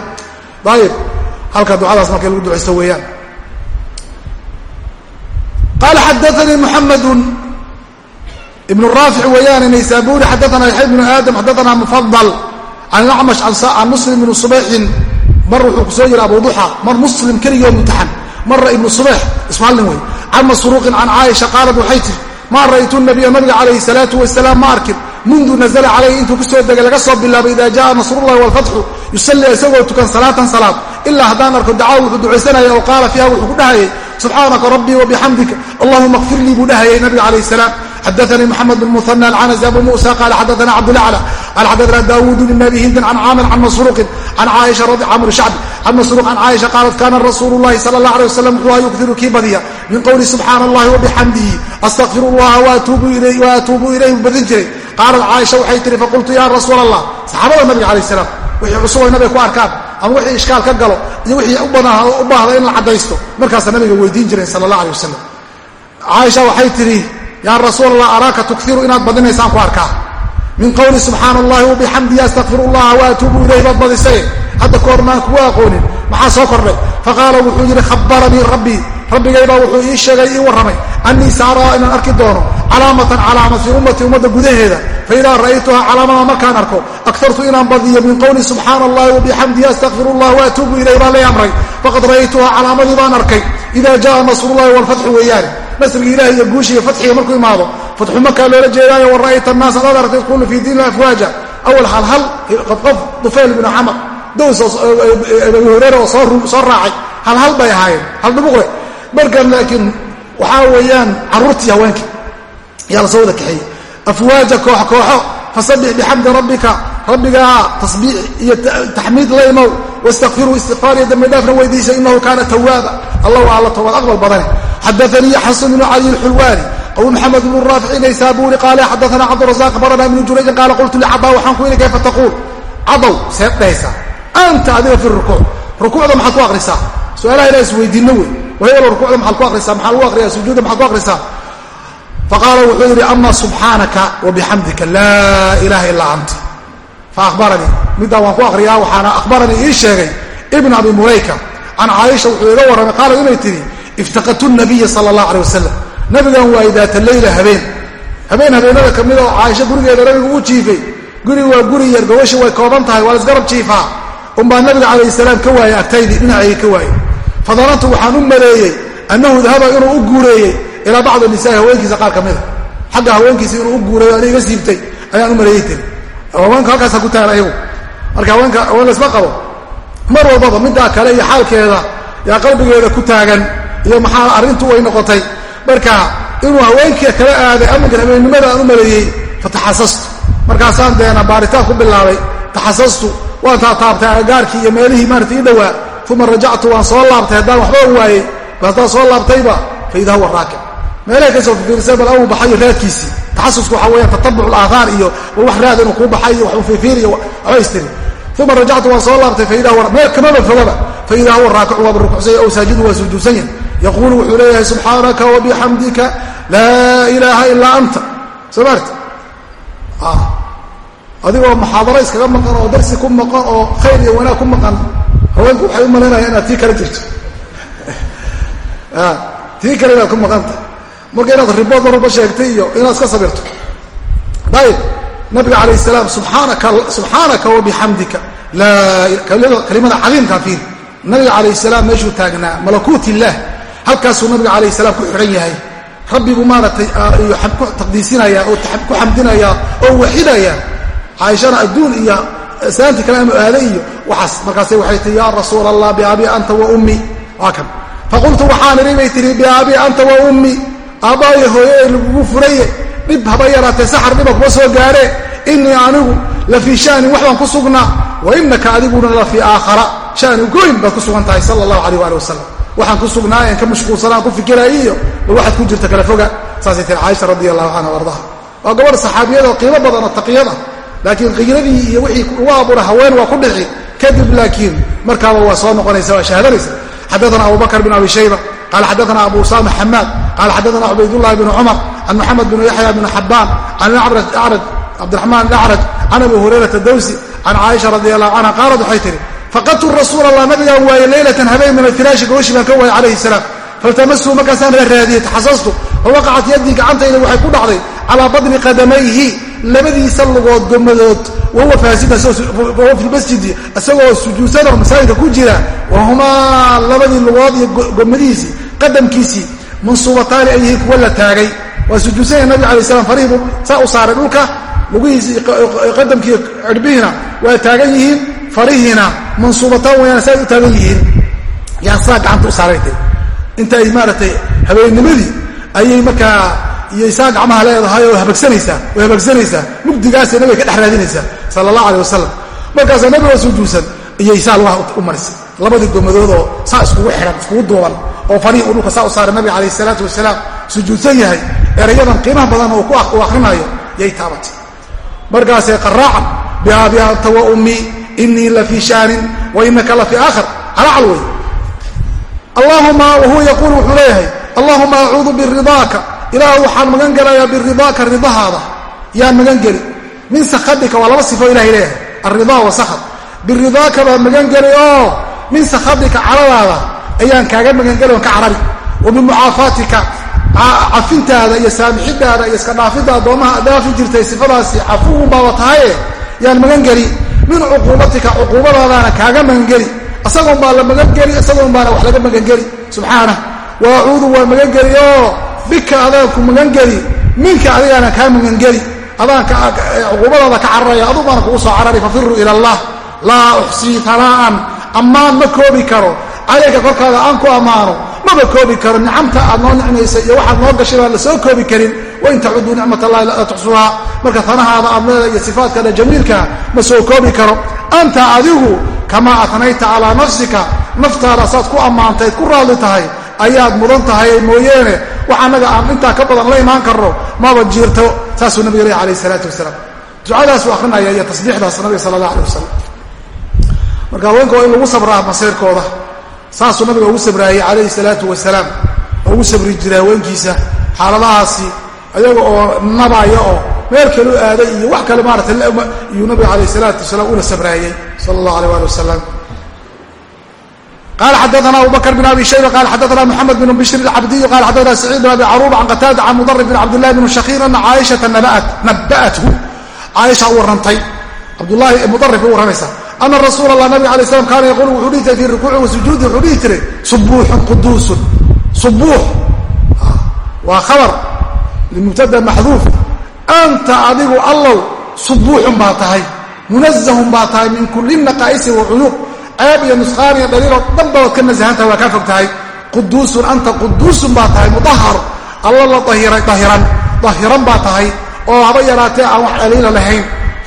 Speaker 1: Ayib halka ducadaas markay lagu ducaysto weeyaan. Qaala xadaanii muxamadu ibn raafic weeyaane naysaburi xadaana yaxya bnu aadam xadaana mufadal can acmash can muslim ibni subayxin mar wuxuu ku soo yiri abu duxa mar muslim keligoo mutaxan mara ibnu subayx ismaalin wey can masruuqin can caaisha qaalat waxay tiri maa ra'aytu nabiya nabiga calayhi salaatu wasalaam ma arkin mundu nazla calayhi intuu ku soo degay laga soo bilaabay ida jaa nasrullahi walfatxu yusalli isagoo tukan salaatan salaad ilaa haddaan arko dacaa wuxuu ducaysanaya oo qaala fiiha wuxuu ku dhahayay subxaanaka rabbii wabixamdika allahuma kfir lii buu dhahayay nabiga calayh salaam xadaanii mxamed bn muhana alcanasi abu musa qala xadaana cabdulacla qala xadaana daawuud bn abi hindin can caamir can masruuqin can caaisha camr shacbi can masruuq can caaisha qaalat kana rasuulu llahi sala allah alay wasalam wuxuu yukdiru kii badiya min qowli subxaana allahi wabixamdihi astaqfiru llaha waatuubu ilayhi buu badin jiray qaalat caaisha waxay tihi faqultu ya rasuula allah saxaabada nabiga calayh salaam wixii cusub ay nabiga ku arkaan ama wixii ishkaal ka galo iyo wixii u baahda in la caddaysto markaasa nabiga weydiin jireen sala allah alay wasalam caaisha waxay tidhi yaa rasuul allah araaka tukiru inaad badinaysaan ku arkaa? Min qowli subxaana allahi wabixamdihi astaqfiru llaha waatuubu ilayhi baad badisay hadda kahor maan kugu aqoonin. Maxaa soo kordhay? Faqaala wuxuu yidhi khabaranii rabbii rabbigaybaa wuxuu ii sheegay ii warramay annii saaraa inaan arki doono calaamatan calaamad fii ummati ummadda gudaheeda. Faidaa ra'aytuhaa calaamada markaan arko akartu inaan badiyo min qowli subxaana allahi wabixamdihi astaqfiru llah waatuubu ilayh baan lay amray. Faqad ra'aytuhaa calaamadii baan arkay. Ida jaa nasrullahi walfatxu weeyaane nasriga ilahi iyo guushiiyo fatxiga markuu imaado fatxu makaa loola jeedaayo wa ra'ayta annaasa ad aragtay yadkhulu fii diini afwaaja? Awal halhal qof qof dufayl binu xamar dows abu hureyra oo soo raacay. Halhal bay ahaayeen hal dhubuqle markan laakiin waxaa weeyaan carruurtii haweenkii yaa la soo wada kaxeeyey. Afwaaja koox kooxo fasabbix bixamdi rabbika rabbigaa tasbiix iyo taxmiid la imow wastakfiruu istikfaar iyo dambi dhaafna weydiisa inahu kaana tawaaba allah waa alla toobad aqbal badane xadaanii xasan bnu cali alxulwaani abu maxamed bnu raafic naysaburi qaala xadaana cabdurazaq barana ibnu jurayjin qaala qultu licada waxaan ku yidhi kayfa taquul cadow seed dhahaysaa anta adiga fi rukuuc rukuucda maxaad ku akrisaa su'aalaha inaa isweydiinno wey wahayalo rukuucda maxaad ku akrisaa maxaa lagu akriyaa sujuudda maxaad ku akrisaa faqaala wuxuu yidhi ama subxaanaka wabixamdika laa ilaha ilaa anta faahbaranii middaa waan ku akriyaa waxaana akhbaranii ii sheegay ibn abi mulayka can caaisha wuxuu iga warramay qaalat inay tidhi iftaqadtu nabiya sala allah alay wasalam nabigan waay daata leyla habeen habeen habeenada ka mid oo caaisha gurigeeda nabigu u jiifay guri waa guri yar gobasha way kooban tahay waa laisgarab jiifaa unbaa nabiga calayh salaam ka waayey agtaydii dhinacayga ka waayey fadanantu waxaan u maleeyey annahu dahaba inuu u guureeyey ilaa bacdi nisaai haweenkiisa qaar ka mida xagga haweenkiisa inuu u guureeyo ani iga siibtay ayaan u maleeyey tiri haweenka halkaasa ku tagan ayagu marka haweenka haween laysma qabo mar walbaba middaa kale iyo xaalkeeda yaa qalbigeeda ku taagan iyo maxaa arrintu way noqotay? Marka inuu haweenkii kala aaday amankan habeennimada aan u maleeyey fataxasastu. Markaasaan deena baaritaan ku bilaabay taxasastu waan taataabtay agagaarkii iyo meelihii maarata ii dhowaa. Uma rajactu waan soo laabtay haddaan waxba waayey haddaan soo laabtayba faida huwa raakib. Meelahay ka soo fiirsay bal amu baxayo raadkiisii. Taxasusku waxa weeyaan tatabuc alaahaar iyo wax raad inuu kuu baxay iyo wax ufiifiir iyo waxba istiri uma rajactu waan soo laabtay faida huwa meel kamaba fogaba faida huwa raakicu waaba rukucsanya ow saajidu waa sujuudsan yahay yaquulu wuxuu leeyahay subxaanaka wabixamdika laa ilaaha ilaa anta soo maarta adigoo muxaadaro iskaga maqan oo darsi ku maqan oo khayr iyo wanaag ku maqan haweenku waxay u malaynayaan inaad tii kala jirto tii kale inaad ku maqanta marka inaad ribood marba sheegtay iyo inaad iska sabirto ayib nabiga calayh salaam subaanaka subxaanaka wabixamdika kalimada cadiimkaa fiir nabiga calayh salaam meeshuu taagnaa malakuut illaah halkaasuu nabiga calayh salaam ku xidhan yahay. Rabbibuu maaragtay ku taqdiisinaya oo ku xamdinaya oo waxidaya caaishana adduun iyo saanti kale anu aada iyo waxaas markaasay waxay tii yaa rasuul allah biabi anta wa ummi. Waa kan. Faqultu waxaan idhi bay tihi biabi anta wa ummi. Aabbaayo hooye ee lagugu furaye dhib haba yaraatee saxar dhiba kuma soo gaadhe innii anigu la fii shaanin wax baan ku sugnaa wa innaka adiguna la fii aakhara. Shaani goyn baad ku sugan tahay sala allahu alayh waali wasalam waxaan ku sugnaayen ka mashquulsanaan ku fikiraayi iyo bal waxaad ku jirta kala foga. Saasay tiri caaisha radi allahu canha ardaha waa gabadh saxaabiyada oo qiimo badan oo taqiyada laakiin qiiradii iyo wixii ugu abuura haween waa ku dhici kadib laakiin markaaba waa soo noqonaysa waa shahdanaysa xadaana abu bakr bin abi shayba qaal xadaana abu usama xamaad qaal xadaana cubaydullahi bn cumar can muxamed bn yaxya bn xabaan can cabdiraxmaan acraj can abi hurayrata dawsi can caaisha radi allahu canha qaalad waxay tihi faqadtu rasuul allah nabigaan waaye leylatan habeen min alfiraashi gogashii baan ka waayay calayhi salaam faltamasuu markaasaan raaraadiyey taxasastu fawaqacat yaddii gacantayda waxay ku dhacday calaa badni qadamayhi labadiisa lugood gomadood wahuwa faasida wahuwa fi masjidi isagoo sujuudsanoo masaajidka ku jira wahumaa labadii lugood iyo gomadihiisii qadamkiisii mansuubataani ay yihiin kuwa la taagay waa sujuudsanya nabig alay slam farihiibu saa u saaray dhulka lugihiisi qadamkii cirbihiina waa taagan yihiin farihiina mansuubataan wayaan saa u taagan yihiin. Yaan saa gacanta u saaraytay. Inta ay maaratay habeennimadii ayay markaa iyo saa gacmaha leedahay oo habagsanaysaa oo habagsanaysaa. Mugdigaasay nabiga ka dhex raadinaysaa sala allah aleh wasalam markaasaa nabiga sujuudsan iyay saa lugaha u marisay. Labadii gomadoodoo saa iskugu xihan iskugu duuban oo farihii uu dhulka saa u saaray nabiga calayh isalaatu wasalaam sujuudsan yahay erayadan qiimaha badan oo uu akhrinayo yay taabatay markaasay qaraacan biaabi anta wa ummii inii la fii shaanin wa inaka la fii aakhar calaacal wey allahuma wahuwa yaquul wuxuu leeyahay allahuma acuudu biridaaka ilaah waxaan magan gelayaa biridaaka ridahaada yaan magan geli. Min sakhatika waa laba sifo ilahay leeyahay. Alrida wasakhat biridaaka baan magan geli oo min sakhatika caladaada ayaan kaaga magan geli on ka carabi wa bimucaafaatika cafintaada iyo saamixidaada iyo iska dhaafidda addoomaha dhaafi jirtay sifadaasi cafuwun baaba tahaye yaan magan geli. Min cuquubatika cuquubadaadaana kaaga magangeli isagoon baa la magangeli isagoon baana wax laga magangeli subxaana wa acuudu waa magangeli oo bika adaanku magangeli minka adigaana kaa magangeli adaanka cuquubadaada ka cararaya aduu baana kugu soo carari fafiruu ila allah. Laa uxsii hanaa'an ammaan ma koobi karo. Calayka korkaada aan ku ammaano maba koobi karo nicamta aad noo nicmaysa iyo waxaad noo gashay baan la soo koobi karin. Wain tacuduu nicmat allahi laa tuxsuhaa marka tanahaada aad leedahay iyo sifaadkaada jamiilka ma soo koobi karo. Anta adigu kamaa atnayta calaa nafsika naftaada saad ku ammaantayd ku raadli tahay ayaad mudan tahay mooyeene. Wax annaga aan intaa ka badan la imaan karno maba jiirto. Saasuu nabiga leh alayh isalaatu wasalaam. Ducadaasuu akrinaya iyo tasbiixdaas nabiga sala allah aleh wasalam marka haweenka waa in lagu sabraa maseyrkooda saasuu nabiga ugu sabraayey calayhi salaatu wasalaam. Oo ugu sabri jiray haweenkiisa xaaladahaasi ayaga oo nabaya oo meel kalu aaday iyo wax kale maarata iyuu nabiga alayh salaatu wasalaam una sabraayey sala allah aleh ali wasalam qala xadaana abu bakr bn abi shayba qala xadaana mxamed bn bishr cabdiy qala xadaana saciid bn abi caruba can qataada can mudarib bn cabdillahi bn shakiir ana caaishata naba'athu. Caaisha u warrantay cabdulahi mudarib u warramaysa ana rasuul allah nabig alay slam kaana yaquulu wuxuu dhihi jiray fi rukuuci wa sujuudi wuxuu dhihi jiray subuuxun quduusun subuux waa khabar limubtada maxduuf anta adigu allow subuuxun baa tahay munazahun baa tahay min kulli naqaa'isi wa cuyuub ceeb iyo nusqaan iyo dhaliiloo dhan baad ka nasahan tahay waa kaa fog tahay quduusun anta quduusun baa tahay mudahar alla la dahiray dahiran dahiran baa tahay oo haba yaraatee aan wax dhaliila lahayn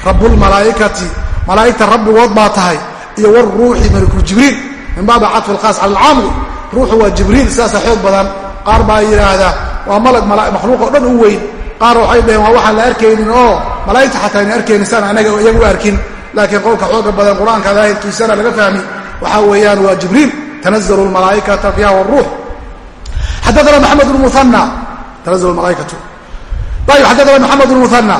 Speaker 1: rabbulmalaa'ikati malaa'igta rabbigood baa tahay iyo waruuxi malikul jibriil min baabi cadfi alkhaas cala alcaamri ruuxu waa jibriil sidaasa xoog badan qaar baa yidhaahdaa waa malag makhluuq oo dhan u weyn. Qaar waxay dhaheen waa waxaan la arkaynin oo malaa'igta xataa ayna arkaynin saan anaga iyagu arkin. Laakiin qowlka xooga badan qur'aanka daahirkiisana laga fahmi waxaa weeyaan waa jibriil tanazalu lmalaaikata fiiha wruux xadaana maxamed bn muana tanazalu malaaikatu. Ayib xadaana maxamed bn muana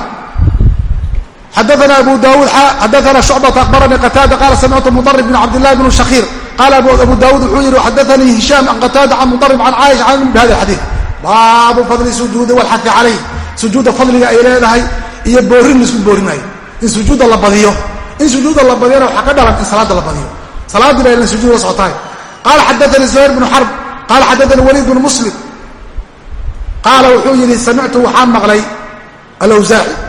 Speaker 1: xadaana abu daawuud xadaana shucbata akhbaranii qataada qaala samictu mudarib bn cabdillahi bn shakiir qaala abu daawuud wuxuu yihi xadaanii hishaam can qataada can mudarib can caaisha can bihada xadiid baabu fadli sujuudi walxafi calayh sujuudda fadliga ay leedahay iyo boorin la isku boorinayo in sujuudda la badiyo in sujuudda la badiyana waxaa ka dhalan in salaadda la badiyo salaaddii baa ina sujuud la socotahay qaala xadaanii zuhayr bnu xarb qaala xadaanii waliid bnu muslim qaala wuxuu yidhi samictu waxaan maqlay alawsaaci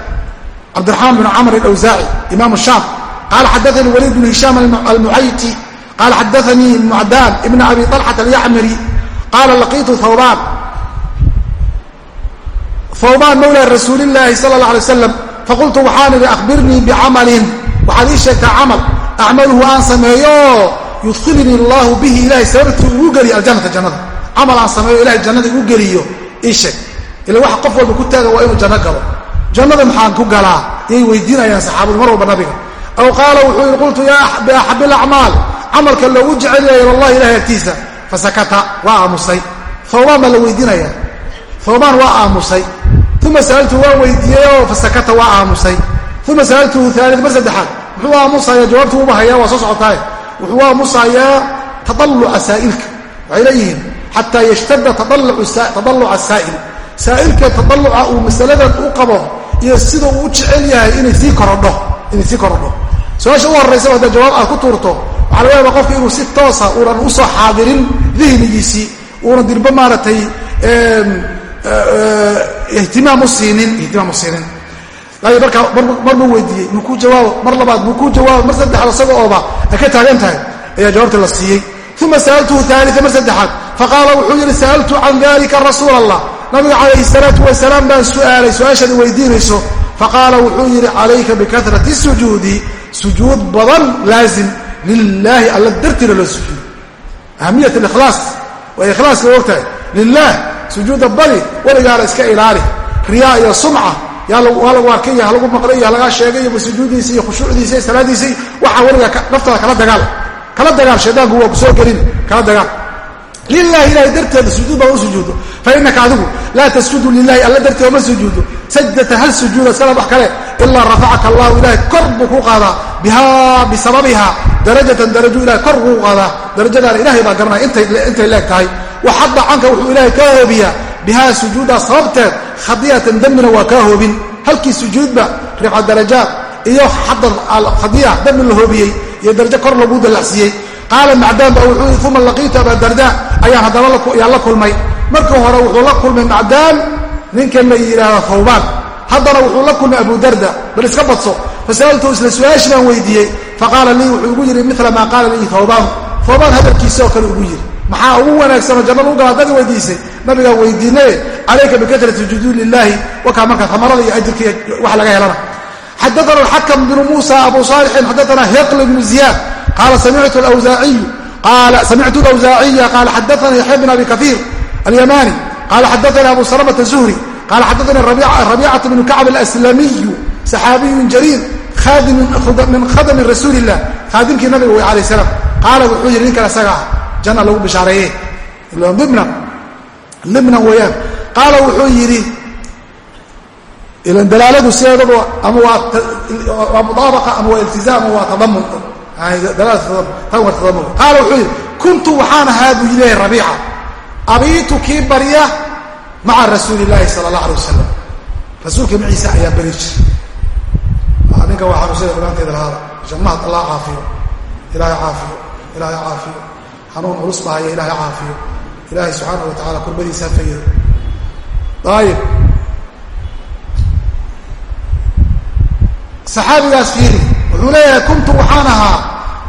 Speaker 1: cabdiraxmaan bn camr alawsaaci imaam shaam qaala xadaanii waliid bnu hishaam almucayti qaala xadaanii mucdaan ibna abi alxata alyacmari qaala laqiitu thawbaan thawbaan mawla rasuulillaahi sala allah alay waslam faqultu waxaan idhi akhbirnii bicamalin waxaad ii sheegtaa camal acmaluhu aan sameeyo yudkhilnii allaahu bihi ilahay sababtii ugu geliyo aljanata jannada camal aan sameeyo ilahay jannada igu geliyo ii sheeg ila waxa qof walba ku taagan waa inuu janno galo jannada maxaan ku galaa? Iyay weydiinayaan saxaabadu mar walba nabiga. Aw qaala wuxuu yidhi qultu biaxabi alacmaal camalka loogu jecel yahay ilallahi ilahay agtiisa. Fasakata waa aamusay. Thawbaan baa la weydiinaya thawbaan waa aamusay. Uma sa'altuhu waan weydiiyeyoo fasakata waa aamusay. Uma sa'altuhu aalid mar saddexaad. Muxuu aamusayaa jawaabtu uba hayaa waa soo socotaaye wuxuu aamusayaa tadalluca saa'ilka waxay leeyihiin xataa yashtada tadalluca saa'il saa'ilka tadalluca uu masaladan u qabo iyo sida uu jecel yahay inay sii korodho inay sii korodho. Su'aasha u horraysaba haddaa jawaab aad ku tuurto waxaa laga yaaba qofka inuu si toosa uunan u soo xaadirin dihnigiisii uunan dirbo maaragtay ihtimaam usiinin ihtimaam u siinin. Laakiin markaa mar buu weydiiyey mukuu jawaabo mar labaad mukuu jawaabo mar saddexaad isaga ooba ay ka taagan tahay ayaa jawaabta la siiyey. Uma sa'altuhu aalia mar saddexaad faqaala wuxuu yidhi sa'altu can dalika rasuula allah nabiga calayhi salaatu wasalaam baan su'aalay su'aashaad weydiinayso faqaala wuxuu yidhi calayka bikatrati sujuudi sujuud badan laazim lilaahi alla dartiina loo sujuudo. Ahamiyat likhlaas waa ikhlaaska ogtahay. Lilah sujuudda badi weligaana iska ilaali. Riyaa iyo sumca waa lagu arkaya halagu maqlay iyo halagaa sheegay iyo sujuudiisa iyo khushuucdiisa iyo salaadiisii waxaa weligaa naftaada kala dagaal. Kala dagaal shaydaanku waa ku soo gelin. Kala dagaal lilahi ilahay darteeda sujuud baa u sujuudo. Fa inaka adigu laa tasjudu lilahi alla darteeda ma sujuudo. Sajdata hal sujuuda iskala wax kale ilaa rafacaka allahu ilahay kor buu ku qaadaa. Bihaa bisababiha darajatan daraju ilahay kor buu qaadaa. Darajadaana ilahay baa garanaya intay leeg tahay. Waxadda canka wuxuu ilaahay kaa hoobiyaa. Bihaa sujuuddaa sababteed khadiyatan dembina waa kaa hoobin. Halkii sujuudba rifca darajaad iyo xadda khadiya dembi la hoobiyey iyo darajo kor lagu dallacsiiyey qaala macdaan ba wuxuu uma laqiitu abadarda ayaan haddana la kulmay. Markii hore wuxuu la kulmay macdaan ninkan la yidhaahdo thawbaan. Haddana wuxuu la kulmay abudarda bal iska badso. Fasa'altuhu isla su'aashi baan weydiiyey. Faqaala lii wuxuu igu yidhi mila maa qaala lii thawbaan. Thawbaan hadalkiisa oo kale ugu yidhi. Maxaa ugu wanaagsanoo janna lagu gala dadi weydiisay? Nabigaa weydiinaye calayka bikatrati sujuudi lilaahi wakaa marka amarada iyo ajirka wax laga helana. Xadaana alxakam bnu muusa abu saalixin xadaana hiql bnu ziyaad qaala samictu awsaaciya qaala xadaana yaxya bn abi kaiir alyamani qaala xadaana abu salamata zuhri qaala xadaana rabiicata bnu kacb alaslamiyu saxaabiyun jariir min khadami rasuuli illah khaadimkii nabiga wey alayh salaam qaala wuxuu yidhi ninkan isaga ah janna lagu bishaareeye libnan weeyaan qaala wuxuu yidhi ilan dalaaladu sideedaba ama waa mudaabaqa ama waa iltizaam ama waa tadamun qaala wuxuu yidhi kuntu waxaan ahaa buu leeyahay rabiica. Abiitu kii barya maca rasuuli illaahi sala saxaabigaas fiiri wuxuu leeyahay kuntu waxaan ahaa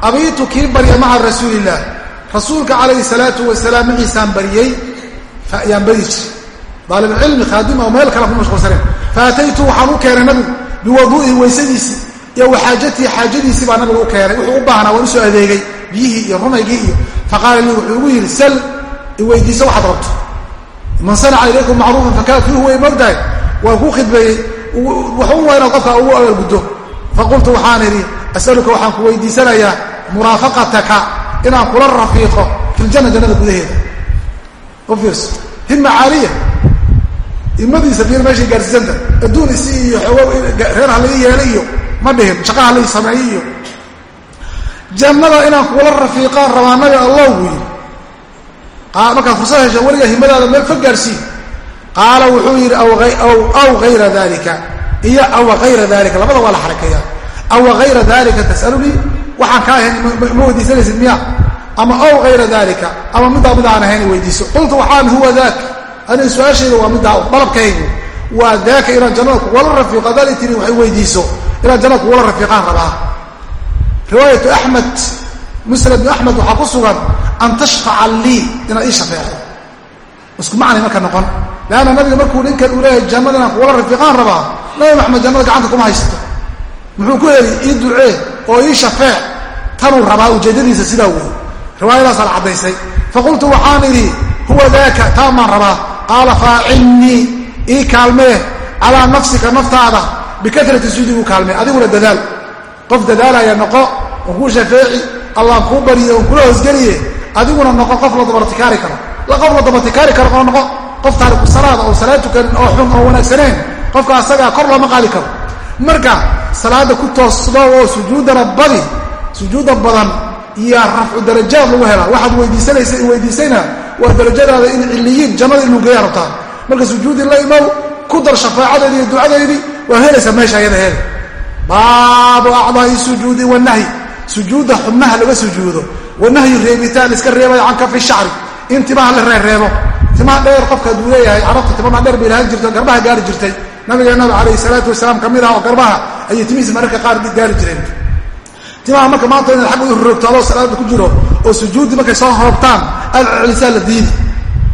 Speaker 1: abiitu kii barya maca rasuulillaah rasuulka calayhi salaatu wasalaam maciisaan baryey yaan bari jir daalibcilmi khaadima oo meel kale ku mashquulsaneen faataytu waxaan u keenay nabigu biwaduu'ihi weysadiisii iyo waxaajatii xaajadiisii baa nabiga u keenay. Wuxuu u baahnaa waan u soo adeegay biyihii iyo rumaygii iyo. Faqaala lii wuxuu igu yidhi sal iweydiiso waxaad rabto. Man sanaca ilaykum macruufan fakaafiuhu way mogtahay waan ku khidbeeyey waxu waa qofka ugu abalguddo faqultu waxaan idhi asaluka waxaan ku weydiisanayaa muraafaqataka inaan kula rafiiqo filjanna jannada gudaheeda u fiirso himma caaliya himadiisa fiir meeshay gaarsiisanta adduun isi iyo xoogo reer halaga yeelay iyo ma dhihin shaqa halay sameeyey iyo jannada inaan kula rafiiqaan rabaa nabi allah buu yidhi markaad fursad hesha weliga himadaada meel fog gaarsii qaala iyo aw ayra dalika labada waa la xarakeeya aw ayra dalika tasalunii waxaan kaa ahayn ma weydiisanaysid miya? Ama aw ayra dalika ama middaa mid aan ahayn weydiiso. Qultu waxaan huwa daak. Aniga su'aashayda waa middaa dalabkaygu waa daaka inaan jannada kugula rafiiqo haddaad tiri waxay weydiiso. Inaan jannada kugula rafiiqaan rabaa. Riwaayatu axmed musnad axmed waxaa ku sugan an tashfaca lii inaad ii shafeecdo isku macnay marka noqon. Leanna nabiga markuu ninkan uu leeyahay jannada inaan kugula rafiiqaan rabaa nabi maxamed jannada gacanta kuma haysto. Muxuu ku heli ii ducee oo ii shafeec tanuu rabaa ujeeddadiisa sidaa wey riwaayadaasaa la caddaysay. Faqultu waxaan idhi huwa daaka taan baan rabaa. Qaala faacilnii ii kaalmee calaa nafsika naftaada bikatrati sujuudi u kaalmee adiguna dadaal. Qof dadaalaya noqo on kuu shafeeci allaan kuu bariye on kula hoosgeliye. Adiguna noqo qof la dabartikaari karo. Qof la dabartikaari karo oo noqo. Qof taariku salaada oo salaad tukanin oo xun oo wanaagsaneen qofka asagaa kor looma qaadi karo. Marka salaada ku toosdo oo sujuuddana badi sujuudda badan iyo rafcu darajaad lagu helaa. Waxaad weydiisanaysa weydiisayna waa darajadaada in ciliyiin jannada inuu geeya rabtaa marka sujuudi la imow ku dar shafaacadeedii iyo ducadeydii waa helaysaa meesha ayadaheeda baabu acdaai sujuudi wanahyi sujuudda xubnaha laga sujuudo. Wanahyi reebitaan iska reebaya can kafi shacri. In timaha la reereebo timaha dheer qofka aduu leeyahay carabta timaha dheer bay lahaan jirto garbaha gaari jirtay nabigeenaba calayhi salaatu wasalaam ka mid ah oo garbaha ayay timihiisa mararka qaar gaari jireen. Timaha marka maanta inaad xagga u roogto adoo salaada ku jiro oo sujuuddii markay soo hoobtaan aad celisaa la diidi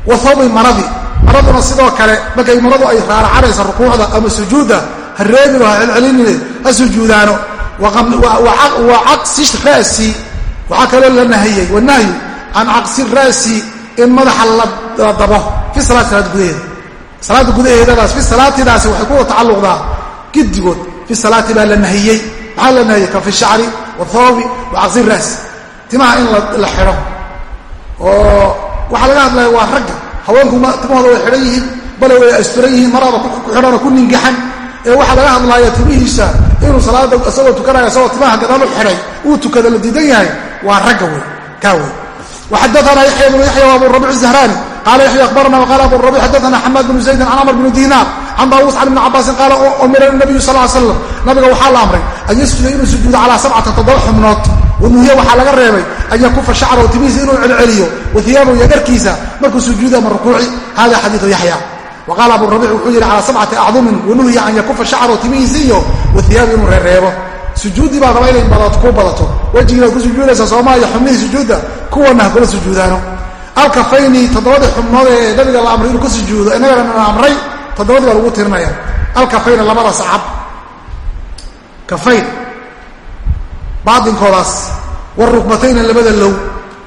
Speaker 1: wa thawbi maradi. Maraduna sidoo kale markay maradu ay raaracanaysa rukuucda ama sujuudda ha reebino ha celcelinine ha sujuudaano. Wa caqsi ra'si waxaa kaloo la nahiyey wanahyu can caqsi ra'si in madaxa la dabo fi salaati salaad gudaheeda salaada gudaheedadaas fi salaatidaasi waxay kuwa tacalluqdaa gidigood fi salaati baa la nahiyey maxaa la nahiyey? Ka fi shacri wathawbi wa caqsi ra'si timaha in la xidho. Oo waxaa laga hadlaya waa ragga haweenku timahooda way xidhan yihiin bale way asturan yihiin maraba ku xidhanoo ku ningaxan. Ee waxaa laga hadlaaya timihiisa inuu salaada isagoo tukanaya isagoo timaha gadaal u xidhay uu tukada la diidan yahay waa ragga wey kaa wey waxadaana yaxya bnu yaxya abu rabic qala yaxya akhbarana wqala abu rabic xadaana xamaad bnu zaydin can camr bni diinaar can daawuus can ibni cabaasin qaala umira nabiyu sal slam nabiga waxaa la amray an yasjuda inuu sujuudo calaa sabcata toddoba xubnood wanuhiya waxaa laga reebay an yakufa shacrahu timihiisa inuu celceliyo wa hiyaabahu iyo garkiisa markuu sujuuda ama rukuuci hada xadiiu yaxya waqaala abu rabic wuxuu yidhi calaa sabcati acdumin wanuhiya an yakufa shacrahu timihiisa iyo wa hiyaabu inuu reereebo sujuuddii baa raba inay ku badato wejigiinaad ku sujuudaysa soomaaliya xubnihii sujuudda kuwana ha kula sujuudaano alkafayni toddobadii xubnood ee nabiga la amray inuu ka sujuudo innagana na amray toddobadii baa lagu tirinaya alkafayni labada sacab kafayn. Baadinkoodaas. Waalrukbatayni labada low.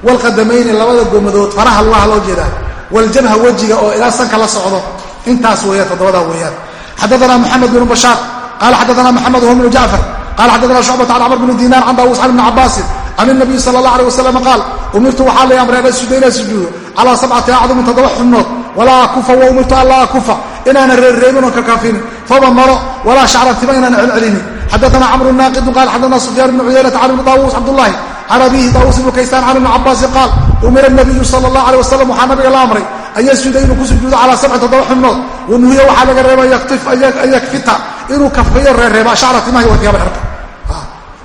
Speaker 1: Waalqadamayni labada gomadood. Faraha lugaha loo jeedaa. Waljabha wejiga oo ilaa sanka la socdo. Intaas weeyaan toddobadaa weeyaan. Xadaana moxamed bnu bashaar qaala xadaana moxamed whu bnu jacfar qala xadana shucbata can camr bni dinar can daawuus can ibni cabaasin can inabiyi sala allah aleh wasalam qaal umirtu waxaa lay amray an asjuda inaan sujuudo calaa sabcati acdumin toddoba xubnood walaa akufa wa umirtu an laa akufa inaana reerreebin oon kakafinin faba maro walaa shacran tima inaan celcelinin xadaana camru naaqidun qaal xadana sufyaan bnu cuyaynata can ibni daawuus cabdullahi can abihi daawuus ibnu kaysaan can ibni cabaasin qaal umira nabiyu sala allah aleh wasalam waxaa nabiga la amray an yasjuda inuu ku sujuudo calaa sabci toddoba xubnood wanuhiya waxaa laga reeba an yakfita inuu kafeeyo reereeba shacra timahi watiyaaba dharka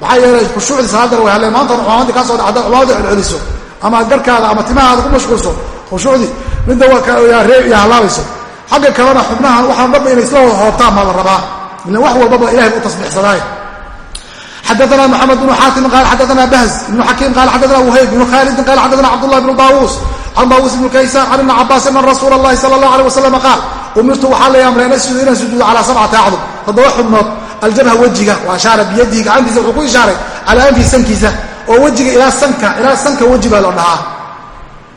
Speaker 1: maxaa yeelay khushuucdii salaadana way hadleen. Maanta cumaamadii kaa soo dhacda cumaamada celceliso. Ama garhkaada ama timahaada ku mashquulso. Khushuucdii midda yaa halaabayso xagga kalena xubnaha waxaan dhanba inay isla wada hoobtaan baa la rabaa. Ilan wax walbaba ilahay u tasbiixsadaaye xadaana maxamed bnu xaatim qaal xadaana bahz ibnu xakiim qaal xadaana whayb ibnu khaalidin qaal xadaana cabdullah bnu daawuus can daawuus ibnu kaysaan can ibni cabaas ana rasuula allahi sala allah aleh wasalam qaal umirtu waxaa la amray an asjuda inaan sujuudo calaa sabcati acdum. Toddoba xubnood aljabha wejiga wa ashaara biyadihi gacantiisa wuxuu ku ishaaray calaa anfihi sankiisa oo wejiga ilaa sanka ilaa sanka weji baa loo dhahaa.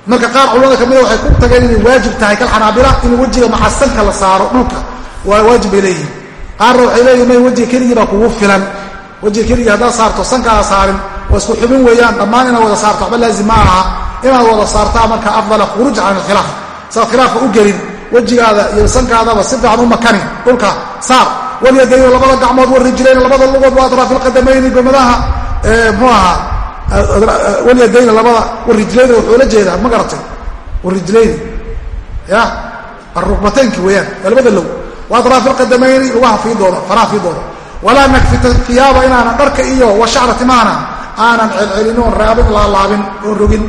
Speaker 1: Marka qaar culamada kamida waxay ku tageen inay waajib tahay kal xanaabila in wejiga maca sanka la saaro dhulka. Waa waajib bay leeyihiin qaarna waxay leeyihiin may wejiga keligii baa kugu filan. Wejiga keligii haddaad saarto sankaada saarin waa isku xubin weeyaan dhammaan inaad wada saarto waxba laazim ma aha. Inaad wada saartaa marka afdala khuruuj can alkhilaaf saad khilaafka u gelin wejigaada iyo sankaadaba si fiican u makani dhulka saar walyadayni labada gacmood warijlayni labada lugood wa atraafi lqadamayni gomadaha mxuu ahaa walyadayni labada warijlayni wuxuu la jeedaa ma garatay? Warijlayni ya? Arukbataynki weeyaan waa labada low. Wa atraafi lqadamayni lugaha fiidooda faraha fiidooda. Walaa nakfita iyaaba inaanan dharka iyo washacra timahana aanan celcelin oon raabin laalaabin oon rogin.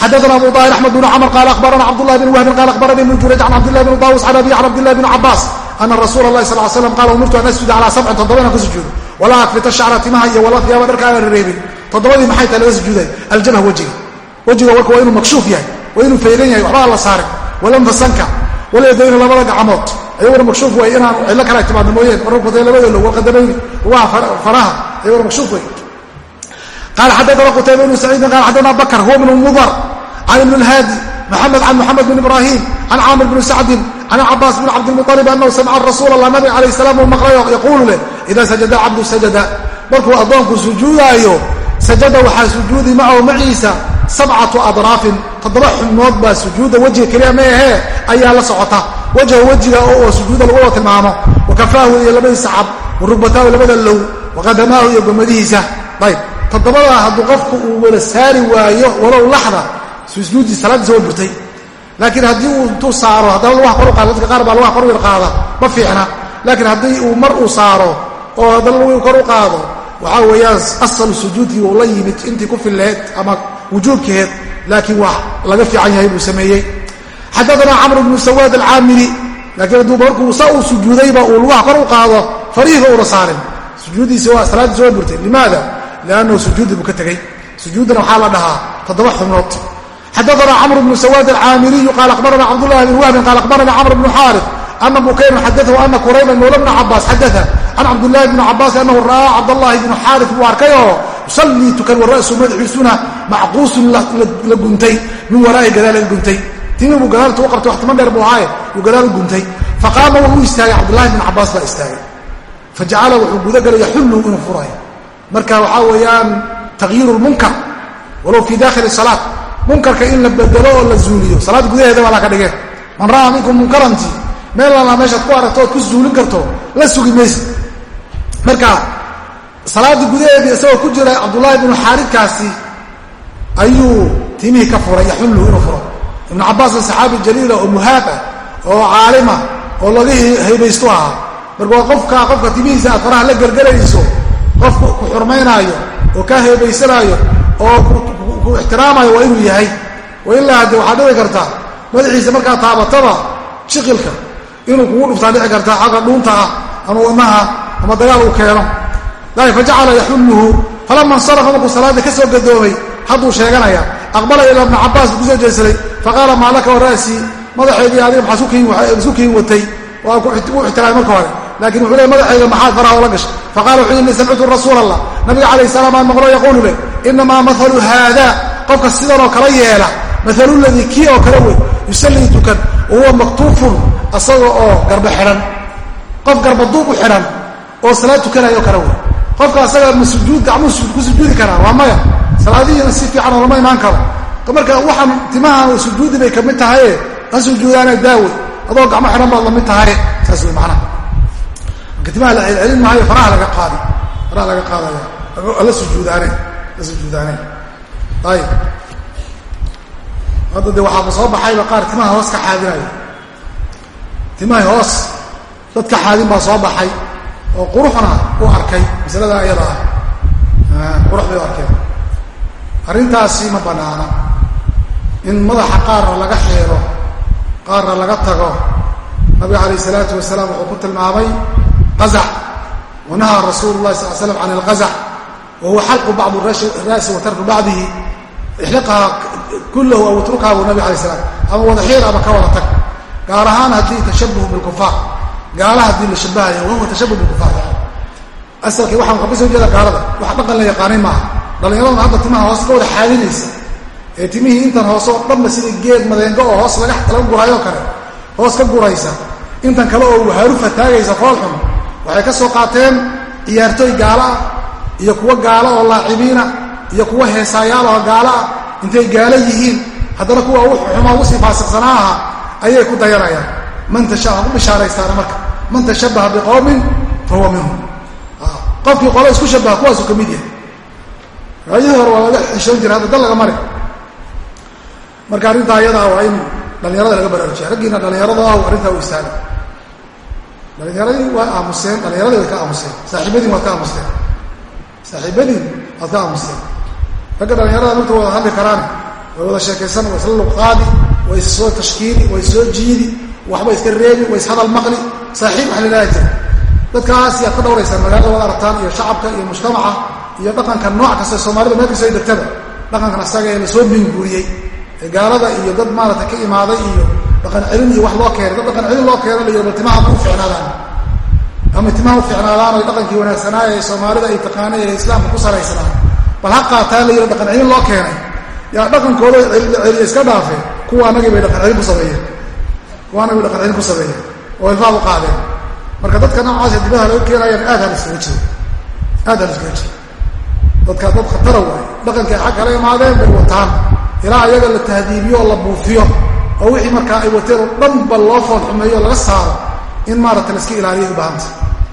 Speaker 1: Xadana abu aahir axmed bn cmr qaal abarana cabdulahi bn wahbin qaal abaranii ibn jurayj can cabdillahi bn daawus can abi can cabdillahi bn cabaas ana rasuula lahi sal slam qala umirtu an asjuda calaa sabcin toddoba inaan ka sujuudo walaa akfita shacra timaha iyo wala iyaaba dharka aanan reebin toddobadii maxay tahay laga sujuuday aljabha wejiga wejiga warka waa inuu makshuuf yahay waa inuu faydan yahay waxba aan la saarin walanfa sanka walyadayni labada gacmood ayaguna makshuuf way inaan cillo kala timaadno mooyeen warkutay labada low walqadamayni lugaha faraha ayaguna makshuuf way qala xadana qutayba bnu saciidin qala xadana bakr huwa bnu mudar can ibn اlhaadi maxamed can moxamed bn ibrahim can caamir bni sacdin can cabaas bn cabdilmuطalib anahu samca rasuul allah nabiga alayh salaam uu maqlayo yaquulu leh ida sajada cabdu sajada markuu addoonku sujuudaayo sajada waxaa sujuudi macahu maciisa sabcatu adraafin toddoba xubnood baa sujuudda wejiga keliya ma ahee ayaa la socota wajha wejiga oo sujuuda lagula tilmaamo wakafaahu iyo labadiisa cab warugbataahu labada low waqadamaahu iyo gomadihiisa ayb toddobadaa hadduu qofku uu wada saari laakiin haddii uu intuu saaro haddana lugaha kor u qaado dadka qaar baa lugaha kor yar qaada ma fiicna. Laakiin haddii uu mar uu saaro oo haddana lugii kor u qaado waxaa weeyaan asal sujuudkii uu la yimid intii ku filleed ama wujuubkeed laakiin waa laga fiican yahay buu sameeyey. Xadaana camr bnu sawaad alcaamili laakiin hadduu markuu sa uu sujuudayba uu lugaha kor u qaado fariiga uuna saarin. Sujuuddiisi waa xubnood xadaana camr bnu sawaad alcaamiliyu qaala akhbarana cabdullahi bn wahbin qaala akhbarana camr bnu xaarif ana bukayrun xadaahu ana kurayban mawla bna cabaas xadaa can cabdulahi bni cabaas anahu ra'aa cabdallahi bnu xaarif buu arkayoo yusallii tukan wa ra'su madaxiisuna macquusun la guntay min waraa'i gadaal guntay timi buu gadaalta u qabtay wax timo dheer buu ahaaye buu gadaal guntay faqaama wuu istaagay cabdullahi bn cabaas baa istaagay fajacala wuxuu gudagalay yaxullu inuu furayo marka waxaa weeyaan takyiiru lmunkar walow fii dakhili salaat munkarka in la bedelo oo la zuuliyo. Salaad gudaheeda baa la ka dhigeen man ra'aa minkum munkaranti meel allaa meeshaad ku aragto ood ku zuulin karto la sugi maysa marka salaaddii gudaheedii isagoo ku jira cabdullaahi bnu xaaridkaasi ayuu timihii ka furay yaxullu inuu furo. Ibnu cabbaasna saxaabi jaliila oo muhaab ah oo caalima oo laga haybaystu ahaa. Marka waa qofka qofka timihiisa aad faraha la gelgelayso qofku ku xurmaynaayo oo kaa haybaysanaayo oo ku ixtiraamayo waa inuu yahay. Wa ilaa hadde waxaa dhici karta madaxiisa markaa taabataba shiqilka inuu kugu dhuftaa dhici karta xagga dhuunta ah ama wadnaha ama dagaal uu keeno. Fajacala yaxulluhu falama insarafa markuu salaadda ka soo gadoomay hadduu sheeganaya aqbala ilaa ibna cabaas buu ku soo jeedsaday faqaala maa laka wa ra'sii madaxaygii adiga maxaa isku kiin watay? Waa u ixtiraamay marka hore laakiin wuxuu leey madaxayga maxaad faraha ola gashay faqala wuxuu inni samictu rasuula allah nabiga calayh salaam aan maqlo yaquulu leh inamaa maalu haada qofka sidanoo kala yeela maalu ladii kii oo kale wey yusallii tukan wahuwa maktuufun asaga oo garba xidhan qof garbaduub u xidhan oo salaad tukanayo kale wey qofka asaga ma sujuud gacmuu ku sujuudi karaa waa maya salaadihiina si fiican oo lama imaan karo marka waxaan timaha sujuudi bay ka mid tahaye ha sujuudaana daawey adoo gacmo xidhan baad la mid tahaye saas wey marka timaha la celcelin maayo faraha laga qaadi. Faraha laga qaadaya. La sujuudaane la sujuudaane ayib. Hadda de waxaaba soo baxayba qaar timaha hoos ka xaadinayo timaha hoos dad ka xaadin baa soo baxay oo quruxna u arkay masalada iyada ah. Qurux bay u arkeen arrintaasi ma banaana. In madaxa qaarna laga xeero qaarna laga tago nabiga calayh isalaatu wasalaam wuxuu ku tilmaamay qazac wa nahaa rasuulu llahi sal slam can ilqazac wa huwa xalqu bacdu raasi wa tarku bacdihi ixliqaha kullahu aw utrukaha buu nabig alay slam ama wada xiir ama ka wada tag. Gaar ahaan haddii tashabuhu bilkufaar gaala haddii la shabahayo wahuwa tashabuh bilkufaar asalkii waxaan ka soo jeeda gaalada wax dhaqan la yaqaanay maaha. Dhallinyaraduna hadda timaha hoos ka wada xaalinaysa ee timihii intan hoose oo dhanba sidii geed madeengo oo hoos laga gurayoo kale hoos ka guraysa. Intan kale oo haarufa taagaysa waxay ka soo qaateen ciyaartooy gaalo ah iyo kuwo gaalo oo laacibiina iyo kuwo heesaayaal oo gaalo ah intay gaalo yihiin. Haddana kuwa xumaa u sii faasiqsanaa aha ayay ku dayanayaan. Man tasha ku bishaaraystaana marka. Man tashabaha biqowmin fahuwa minhum. Qofkii qolo isku shabaha kuwaasuu ka mid yahay. Raayadii hore waa laga xishoon jira hadda dal laga mari marka arrintaa ayadaa waa in dhallinyarada laga baraarujiya raggiina dhallinyarada ah arrintaa u istaaga dhalinyaradii waa aamuseen dhallinyaradii way ka aamuseen. Saaxiibadiin waad ka aamusteen saaxiibadiin waad ka aamusteen ragga dhallinyarada marka wada hadli karaan way wada sheekaysan way isla luqaadi way issoo tashkiili way soo jiidi waxba iska reebi way ishadal maqli. Saaxiib wax la idhaha jira. Dadkaas yaad ka dhawraysaan magaalada wada aragtaan iyo shacabka iyo mujtamaca iyo dhaqanka nooc kasta soomaalida meel kastoo degtaba dhaqankan asaga ee la soo minguuriyey ee gaalada iyo dad maarata ka imaaday iyo dhaqan celin iyo wax loo keenay dad dhaqan celin loo keena layiba timaha ma u ficnaadaan ama timaha u ficnaadaan o dhaqankii wanaagsanaaye ee soomaalida ay taqaanay ee islaamka ku saraysanaa bal ha qaataa la yidha dhaqan celin loo keenay. Yaa dhaqankooda celiya iska dhaafeen kuwa anagii bay dhaqan celin ku sameeyeen. Kuwa anagii bay dhaqan celin ku sameeyeen oo ilfaad u qaadeen. Marka dadka noocaasa dibadaha laga keenayaan aad ha liskaga jiro aad ha liskaga jiro dadkaa dad khatara waay. Dhaqankay xag kala imaadeen bay wataan. Ilaa ayaga la tahdiibiyo oo la buufiyo oo wixii markaa ay wateen oo dhanba loo fool xumeeyo laga saaro in maarata la iska ilaaliyay u baahanta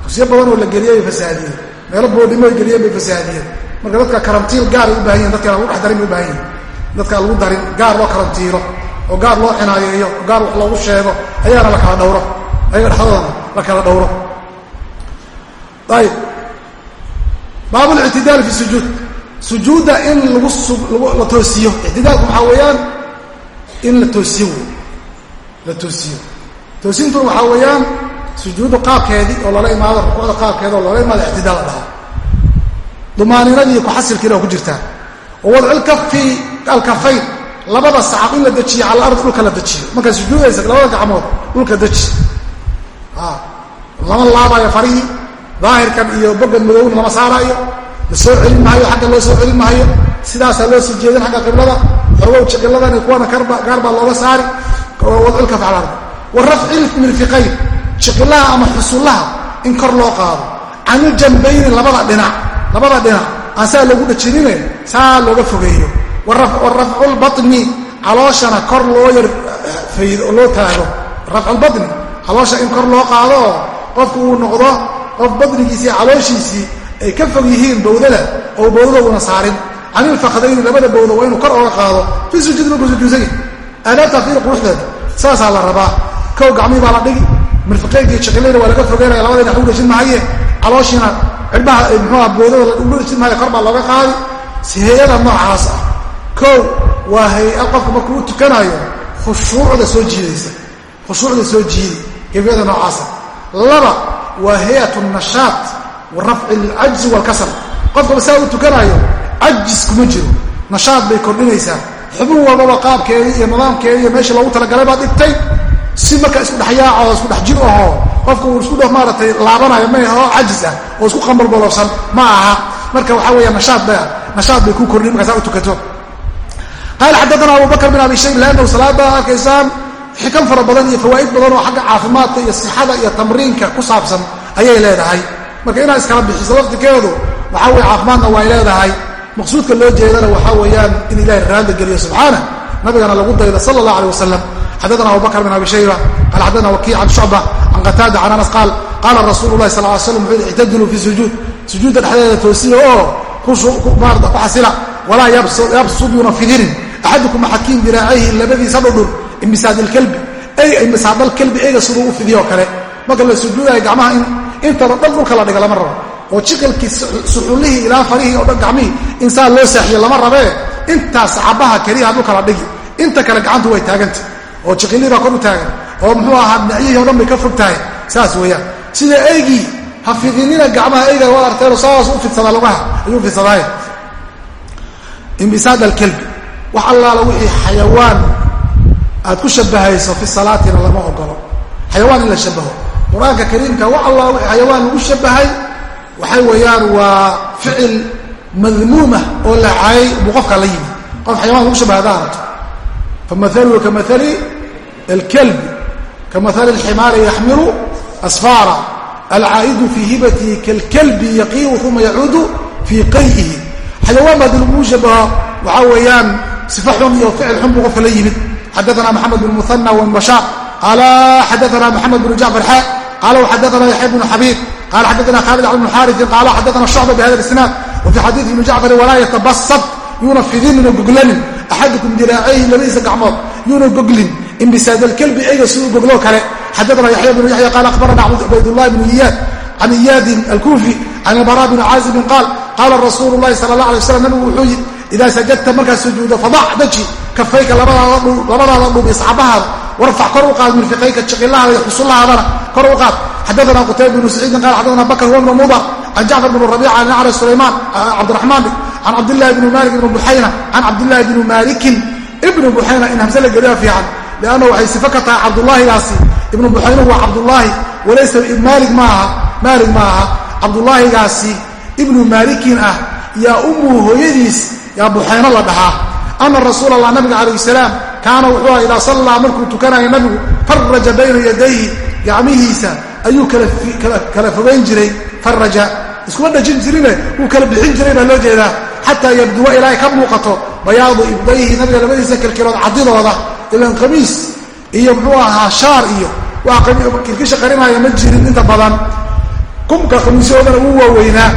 Speaker 1: dugsiyo badan oo la geliyey bay fasaadiyeen. Meelo boodhimo ay geliyeen bay fasaadiyeen. Marka dadka karantiil gaaray u baahan yihiin dadka lagu dhex darin bay u baahan yihiin dadka lagu darin gaar loo karantiilo oo gaar loo cinaayeeyo oo gaar wax loogu sheego ayaana la kala dhawro ayaga dhexdoodana la kala dhawro ayib. Baablictidaal fi sujuud. Sujuudda in lagu la toosiyo. Ictidaalku waxaa weeyaan in la toosiyo la toosiyo. Toosintuna waxaa weeyaan sujuudda qaabkeedii oo lala imaado rukuucda qaabkeeda oo lala imaado ictidaal la dhahaa dumaaninadii kuxasilkiina ku jirtaa oo wadculkafi alkafayn labada sacab in la dejiyo cala ard dhulka la dejiyo. Markaa sujuudaysa labada gacmood dhulka deji. Lama laabaayo farihii daahirkan iyo bogan madowna lama saaraayo. La soo celin maayo xagga loo soo celin maayo. Sidaasaa loo sii jeedin xagga qiblada mirfiqayn jiqilaha ama xusullaha in kor loo qaado. Caniljanbayni labada labada dhinac aan saa loogu dhajinine saa looga kor loo yar faydo loo taago. In kor loo qaado oo qofku uu qof badnigiisii calooshiisii ay ka fog yihiin bawdada oo bawdaduna saarin canilfakdayni labada bawda waa inuu kor oga qaado fi sujuudi markuu sujuudsanya aadaabta fiir quruxdeeda saasaa la rabaa kow gacmii baa la dhigi mirfiqeynki jiqilayna waa laga fogeynaya labada dhinac ugu dhajin mahaye calooshiina cidhbaha muxuuha bawdada ugu dhajin mahaye kor baa looga qaadi hay'ada noocaas ah kow waa hay'a qofka markuu u tukanayo khushuucda soo jiidaysa khushuucda soo jiidi kayfiyada noocaasa laba waa hay'at nashaat wa rafci alcajzi waalkasal qofkaba saa u tukanayo cajis kuma jiro. Nashaad bay kordhinaysaa. Xubin walbaba qaabkeedii iyo nidaamkeedii iyo meeshii loogu talagalay baad dhigtay si marka isku dhexyaaca oo isku dhex jir ahoo qofka uu isku maaratay laabanayo ma oo cajis ah oo isku qambalbolobsan ma aha. Marka waxaa weeya nashaad ba nashaad bay ku kordhin markaa saa u tukato. Qaala xaddaana abu bakr bin abi shayb lannahu salaada arkaysaan xikam fara badan iyo fawaa'id badan oo xagga caafimaadka iyo sixada iyo tamriinka ku saabsan ayay leedahay. Marka inaad iskala bixiso laftikeedu waxaa weye caafimaadna way leedahay maqsuudka loo jeedana waxaa weeyaan in ilahay raadla geliyo subxaana nabigana lagu daydo sala allah aleh wasalam xaddaana abu bakr bin abi shayba qala xaddaana wakiic can shucba can qataada can anas qaal qaala rasuulu lahi sal ly slam wuxuu ictadiluu fi sujuud. Sujuudda dhexdeeda toosiya oo maarata ku xasila walaa yabsuduuna fidirin axadukum axadkiin diraacayhi labadiisa dhudhur imisaadilkalbi ey imisaadalkalbi eyga siduu u fidiyoo kale. Marka la sujuudayo gacmaha in intaba dhan dhulka la dhiga lama rabo oo jiqilkii suxullihii ilaa farihii oo dhan gacmihii in saa loo saaxiyo lama rabee intaas cabaha keliyaha dhulka la dhigi. Inta kale gacantu way taaganta oo jiqilihii baa kor u taagan. Oo muxuu ahaa dhinacyihii o dhan bay ka fog tahay. Saas weeyaan. Sida eygii ha fidinina gacmaha eyga waa arteeno saas u fidsadaa lugaha. Ayuu fidsadaaye imbisaad alkelbi wax allaala wixii xayawaan aad ku shabahayso fi salaatina lama ogolo xayawaan in la shabaho qur'aanka kariimka wax allaala wixii xayawaan lagu shabahay waxay weeyaan waa ficil madmuumah oo la caayay buu qofka la yimi. Qof xayawaan lagu shabaha hada aragto famahaluhu kamahali alkelbi kamahali alximaari yaxmilu asfaara alcaa'idu fii hibatihi kalkalbi yaqiiu uma yacuudu fii qay'ihi xayawaan ba laguu shabaho waxaa weeyaan sifa xun iyo ficil xun buu qofka la yimid. Xadaana maxamed bn muhana wbn bashaar qaala xadaana maxamed bn jacfar xa qaala xadaana yaxya bnu xabiib qala xadaana khaalid bn xaariin qaala xadaana shucba bihada isnaad wa fii xadiidi ibni jacfarin walaa yatabasad yuuna fidinin oo goglanin axadukum diraacayhi labadiisa gacmood yuuna goglin imbisaad alkelbi eyga siduu gogloo kale xadaana yaxya bnu yaxya qaala akhbarana cubaydullah bnu iyaad can iyaadin alkuufi can ilbara bni caazibin qaal qaala rasuulu lahi sala la alay waslam nabigu wuxuu yidhi idaa sajadta markaad sujuudo fadac daji kafayka labadaada dhub isxabahaada warfac kor u qaad mirfiqayka jiqilahaada iyo xusullahaadana kor u qaad. Xadaana qutayb bnu saciidin qala xadaana bakr huwa bnu mudar can jacfar bn rabiica an acra sulaymaan cabdiraxmaan can cabdillahi bni malik ibni buxayna can cabdillahi bni malikin ibni buxayna in hamse la geliya fiican. Lianna waxay sifo ka tahay cabdullaahigaasi ibnu buxaynuhu waa cabdullaahi walaysa maali maaha maalig ma aha. Cabdullaahigaasi ibnu maalikin ah yaa ummuhu hooyadiis yaa buxayno la dhahaa. Ana rasuul allah nabiga calayh salaam kaana wuxuu idaa sallaa markuu tukanaya nabigu faraja bayna yadayhi gacmihiisa ayuu kala fogayn jiray faraja iskuma dhajin jirine wuu kala bixin jiray baa loo jeedaa xataa yabduwa ilaa ay ka muuqato bayaadu ibdayhi nabiga labadiisa kilkilood cadidooda ilan qamiis iyo muxuu ahaa shaar iyo waa kilkisha qarinaya ma jirin inta badan. Kumka khamiisyahoodana wuu waaweynaa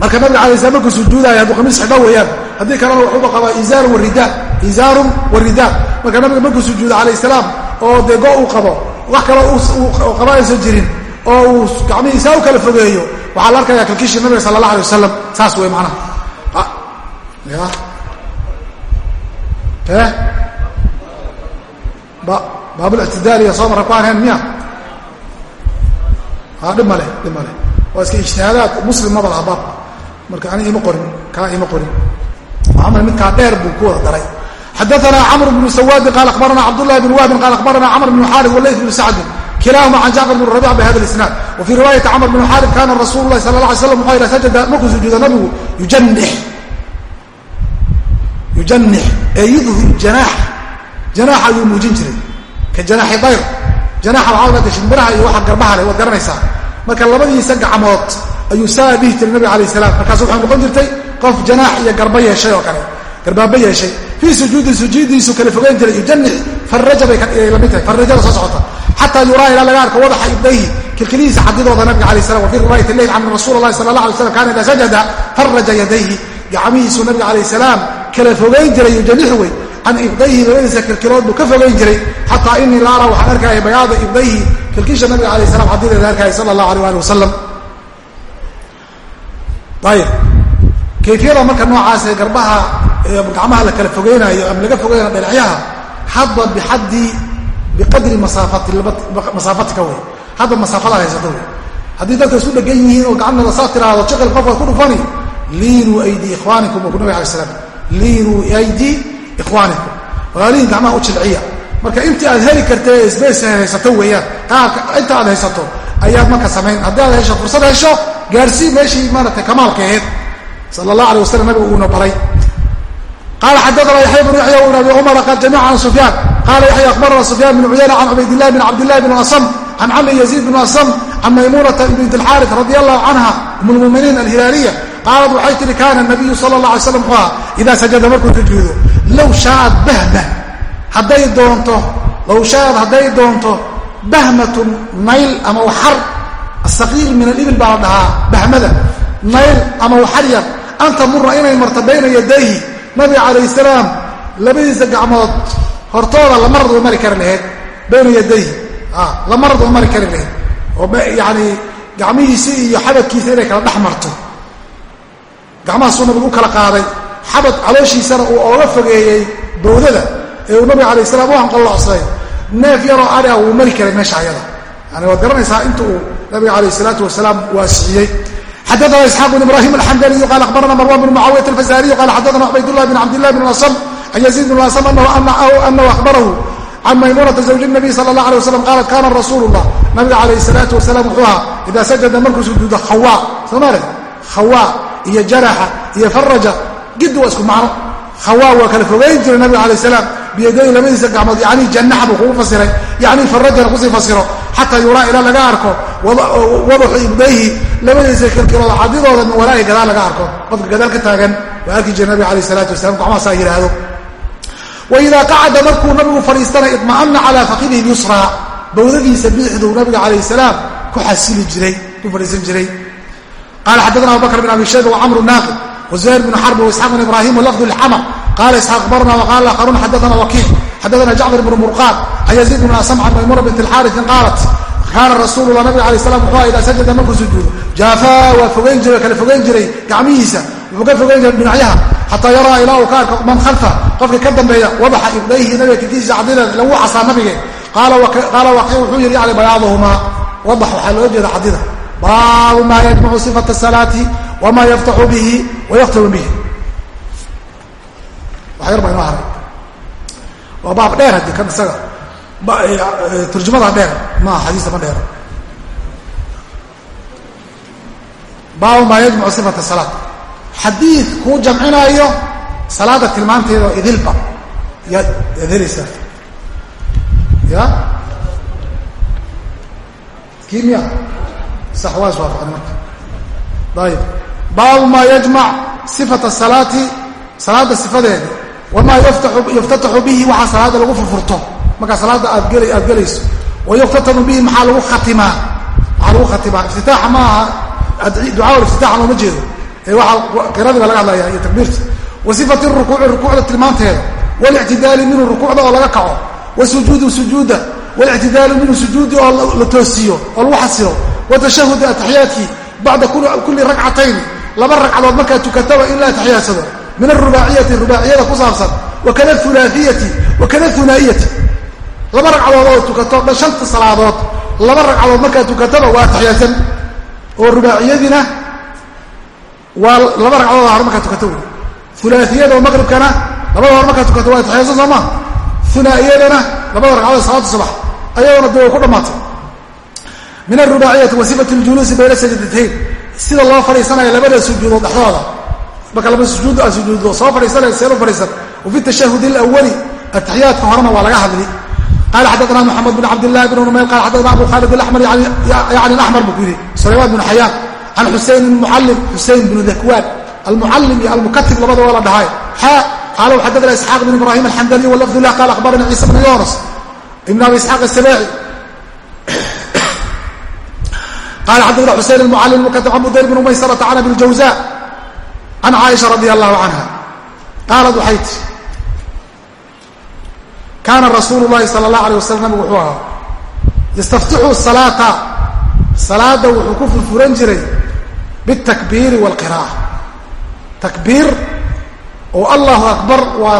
Speaker 1: marka nabiga alay slam markuu sujuudaya hadduu khamiis xidho weeyaan haddii kalena wuxuuba qabaa izaarun warida izaarun warida marka nabiga markuu sujuuda calayh salaam oo dee go uu qabo wax kaloo uu qaba aysan jirin oo uu gacmihiisaa u kala fogeeyo waxaa la arkaya kalkishii nabiga sala allah alay wasalam saas wey macnaha. E baablictidaaliya soo marra ku aan hayn miya dhib male dhib male waa iska ijtihaadaad muslim maba laha marka ani ima qorin kaa ima qorin. Muxamed midkaa dheer buu ku wada daray xadaana camr bnu sawaadi qaal akhbarana cabdullahi bn wahbin qaal akhbarana camr bn xaari walayth bn sacdin kilahuma can jacfar bn rabic bihada isnaad. Wa fii riwaayati camr bn xaari kana rasuulu lahi sala la alay slam wuxuu yidha sajada markuu sujuuda nabigu yujanix yujanix ee yudhir janaax janaaxa ayuu muujin jiray. Ka janaaxi dayr. Janaaxa waxaa laga shimbiraha iyo waxa garbaha leh waad garanaysaa. Marka labadiisa gacmood ayuu saa dhihi jiray nabiga alayh salaam. Markaas waxay noqon jirtay qof janaax iyo garba yeeshay oo kale. Garbaaba yeeshay. Fii sujuudi sujuudiisu kala fogeyn jiray yujanix faraja bay la mid tahay farajada soo socota. Xataa yuraa ilaa laga arko wadaxa ibdayhi kilkilihiisa cadidooda nabiga alay salam wa fii riwaayati leyl can rasuul lahi sala allah alay slam kana idaa sajada faraja yadayhi. Gacmihiisuu nabiga calayh salaam kala fogeyn jiray yujanixu wey can ibdayhi labadiisa kilkilood buu ka fogeyn jiray. Xataa inii la waxaan arkaya bayaada ibdayhi kilkisha nabiga alayh salam cadideeda arkaya sala allahu alيh ali wasalam ayib kayfiyada marka noocaasee garbaha gacmaha la kala fogeynayo ama laga fogeynayo dhinacyaha hadba bixaddi biqadri masaafatika wey hadba masaafadaad haysato wey haddii dadka isu dhegan yihiin oo gacantooda saa tiraahdo jiqil qofkaad ku dhufani liinuu aydi ikhwaanikum buu ku nabig alay slam liinuu aydi ikhwaanikum. Walaalihiin gacmaha u jilciya. Marka intii aad heli kartee sbace haysato weeyaan. Qaabka inta aad haysato ayaad marka samayn. Haddii aad hesho fursad hesho gaarsii meeshii maaragtay kamaalka aheyd sala allah alay wasalam nabigu uuna baray. Qala xadaana yaxya bnu yaxya bn abi cumara qaal jamica can sufyaan. Qala yaxya akhbarana sufyaan bn cuyayna can cubaydillahi bn cabdillahi bn asam can cami yaziid bn asam can maymunata bint alxaaris radi allahu canha um alhilaaliya qaalat waxay tihi kaana nabiyu sala allah alay slam muxuu aha idaa sajada markuu sujuudo low shaaad bahma hadday doonto low shaaad hadday doonto bahmatun nayl ama waxar asaqiil min alibil baa la dhahaa bahmada nayl ama waxar yar an tamura inay marto bayna yadayhi nabiga calayh salaam labadiisa gacmood hortooda lamarad way mari kari lahayd bayna yadayhi lamarad way mari kari lahayd oo yani gacmihiisi iyo xabadkiisa inay kala dhex marto gacmahaasuu nabigu u kala qaaday xabad calooshiisana uu ooga fogeeyey bawdada ee uu nabiga alayh salaam u neef yaroo ariga wuu mari karay meesha ayada. Yani waad garanaysaa inta nabiga calayh salaatu wasalaam waasiciyey xadana isxaaq bn ibrahim alxamdaliyu qaala akhbarana marwan bn mucaawiyat alfazariyu qala xadana cubaydullah bn cabdilah bn asam can yaziid bn asam anahu akhbarahu can maymunata zawji nabiy sala allah alay waslam qaalat kana rasuulu llah nabiga calayh salaatu wasalaam wuxuu ahaa idaa sajada markuu sujuudo khawaa. Soomaalia khawaa iyo jaraxa iyo faraja giddi waa isku macno. Khawaa waa kala fogayn jiray nabiga alay salaam biyadayn labadiisa gacmood yanii jannaxa buu kugu fasiray yanii farajana ku sii fasiro xataa yulaa ilaa laga arko wadaxu ibdayhi labadiisa kilkilooda xadidooda min walaai gadaal laga arko dadka gadaal ka taagan waa arki jira nabiga alayh salaatu wasalam gacmahaasaa yidhaahdo waidaa qacada markuu nabigu fadhiistana idma'ana calaa faqidihi lyusraa bawdadiisa bidixduu nabiga calayh salaam ku xasili jiray ku fadhiisan jiray qaala xaddaana abubakr bin abi shayba wacamru naaqib wazuhayr bnu xarbi waisxaaq bin ibraahim walafdu lxamar qaala isxaaq barna waqaala aaarun xadaana wakiic xadaana jacfar ibnu murqaad an yaziid bn asam can maymuna bint alxaariin qaalat kaana rasuulula nabig alay slam wuxuu idaa sajada markuu sujuudo jaafaa waa fogeyn jiray kala fogeyn jiray gacmihiisa wuxuu ka fogeyn jiray dhinacyaha xataa yaraa ilaa uu ka arko man khalfa qofka ka dambeeya wadaxa ibdayhi nabiga kinkiisa cadida lagu casaa nabige qaala waki wuxuu yidhi yani bayaaduhumaa wadax waxaa loo jeeda cadida baabu maa yajmacu sifata salaati wamaa yaftaxu bihi wayaktamu bihi wax yar baa inoo haray waa baab dheer haddii kan isaga turjumada dheer maaha xadiista ma dheer. Baabu maa yajmacu sifata salaad xadiid kuu jamcinaayo salaada tilmaanteeda oo idilba. Yaad yaad helaysaa ya? Ayib baabu maa yajmac sifata salaati salaada sifadeeda wamaa yuftataxu bihi waxaa salaada lagu furfurto markaa salaada aad gelayso wayuktatanu bihi maxaa lagu khatimaa maxaa lagu khatimaa iftitaaxa ma aha ducaa iftitaaxa looma jeedo ee waxaa qiradii baa laga hadlaya iyo takbiirta wa sifati rukuuci rukuucda tilmaanteeda walictidaali minhu rukuucda oo laga kaco wasujuudu sujuuda walictidaalu minhu sujuudi oo la toosiyo oo lagu xasilo watashahudi ataxiyaadkii bacda kulli ragcatayn laba ragcadood markaa tukataba in la atixiyaadsado min arubaaciyati rubaaciyada ku saabsan wakada ulaaiyati wakada unaa'iyati laba ragcadood oo tukato shanta salaadood laba ragcadood markaa tukataba waa taxiyaasan oo rubaaciyadiina waa laba ragcadood hore markaa tukato wey ulaaiyada oo maqribkana labada hore markaa tukato waa taxiyaasan soo maa unaa'iyadana labada ragcadood salaada subax ayadoona way ku dhammaatay min arubaaciyati wa sifat ljuluusi bayna sajdatayn sida loo fadhiisanayo labada sujuudood marka laba sujuud aa sujuuddo soo fadhiisanaya seelu fadhiisan wa fi tashahud alawali ataxiyaadka horena waa laga hadli. Qala xadana mxamed bn cabdilahi bn numayl qala xadana abu khaalid alamr yani axmar buu ku yidhi sulaymaan bn xayaan can xusein mucalim xusein bnu dakwaan almucalim iyo almukatib labada waa la dhahay. Xa qaala xadana isxaaq bn ibrahim alxamdaliy walafd lah qala akhbarani ciisa bn yonas ibn abi isxaaq asabaci qala xadana xusein almucalim mukatib can budayr bn umaysarata can abi ljawza can caaisha radi allahu canha qaalad waxay tii kaana rasuulu llahi sala allah alay wasalam nabigu wuxuu ahaa yastaftixu salaata salaada wuxuu ku furfuran jiray bitakbiiri waalqira'a takbiir oo allahu akbar waa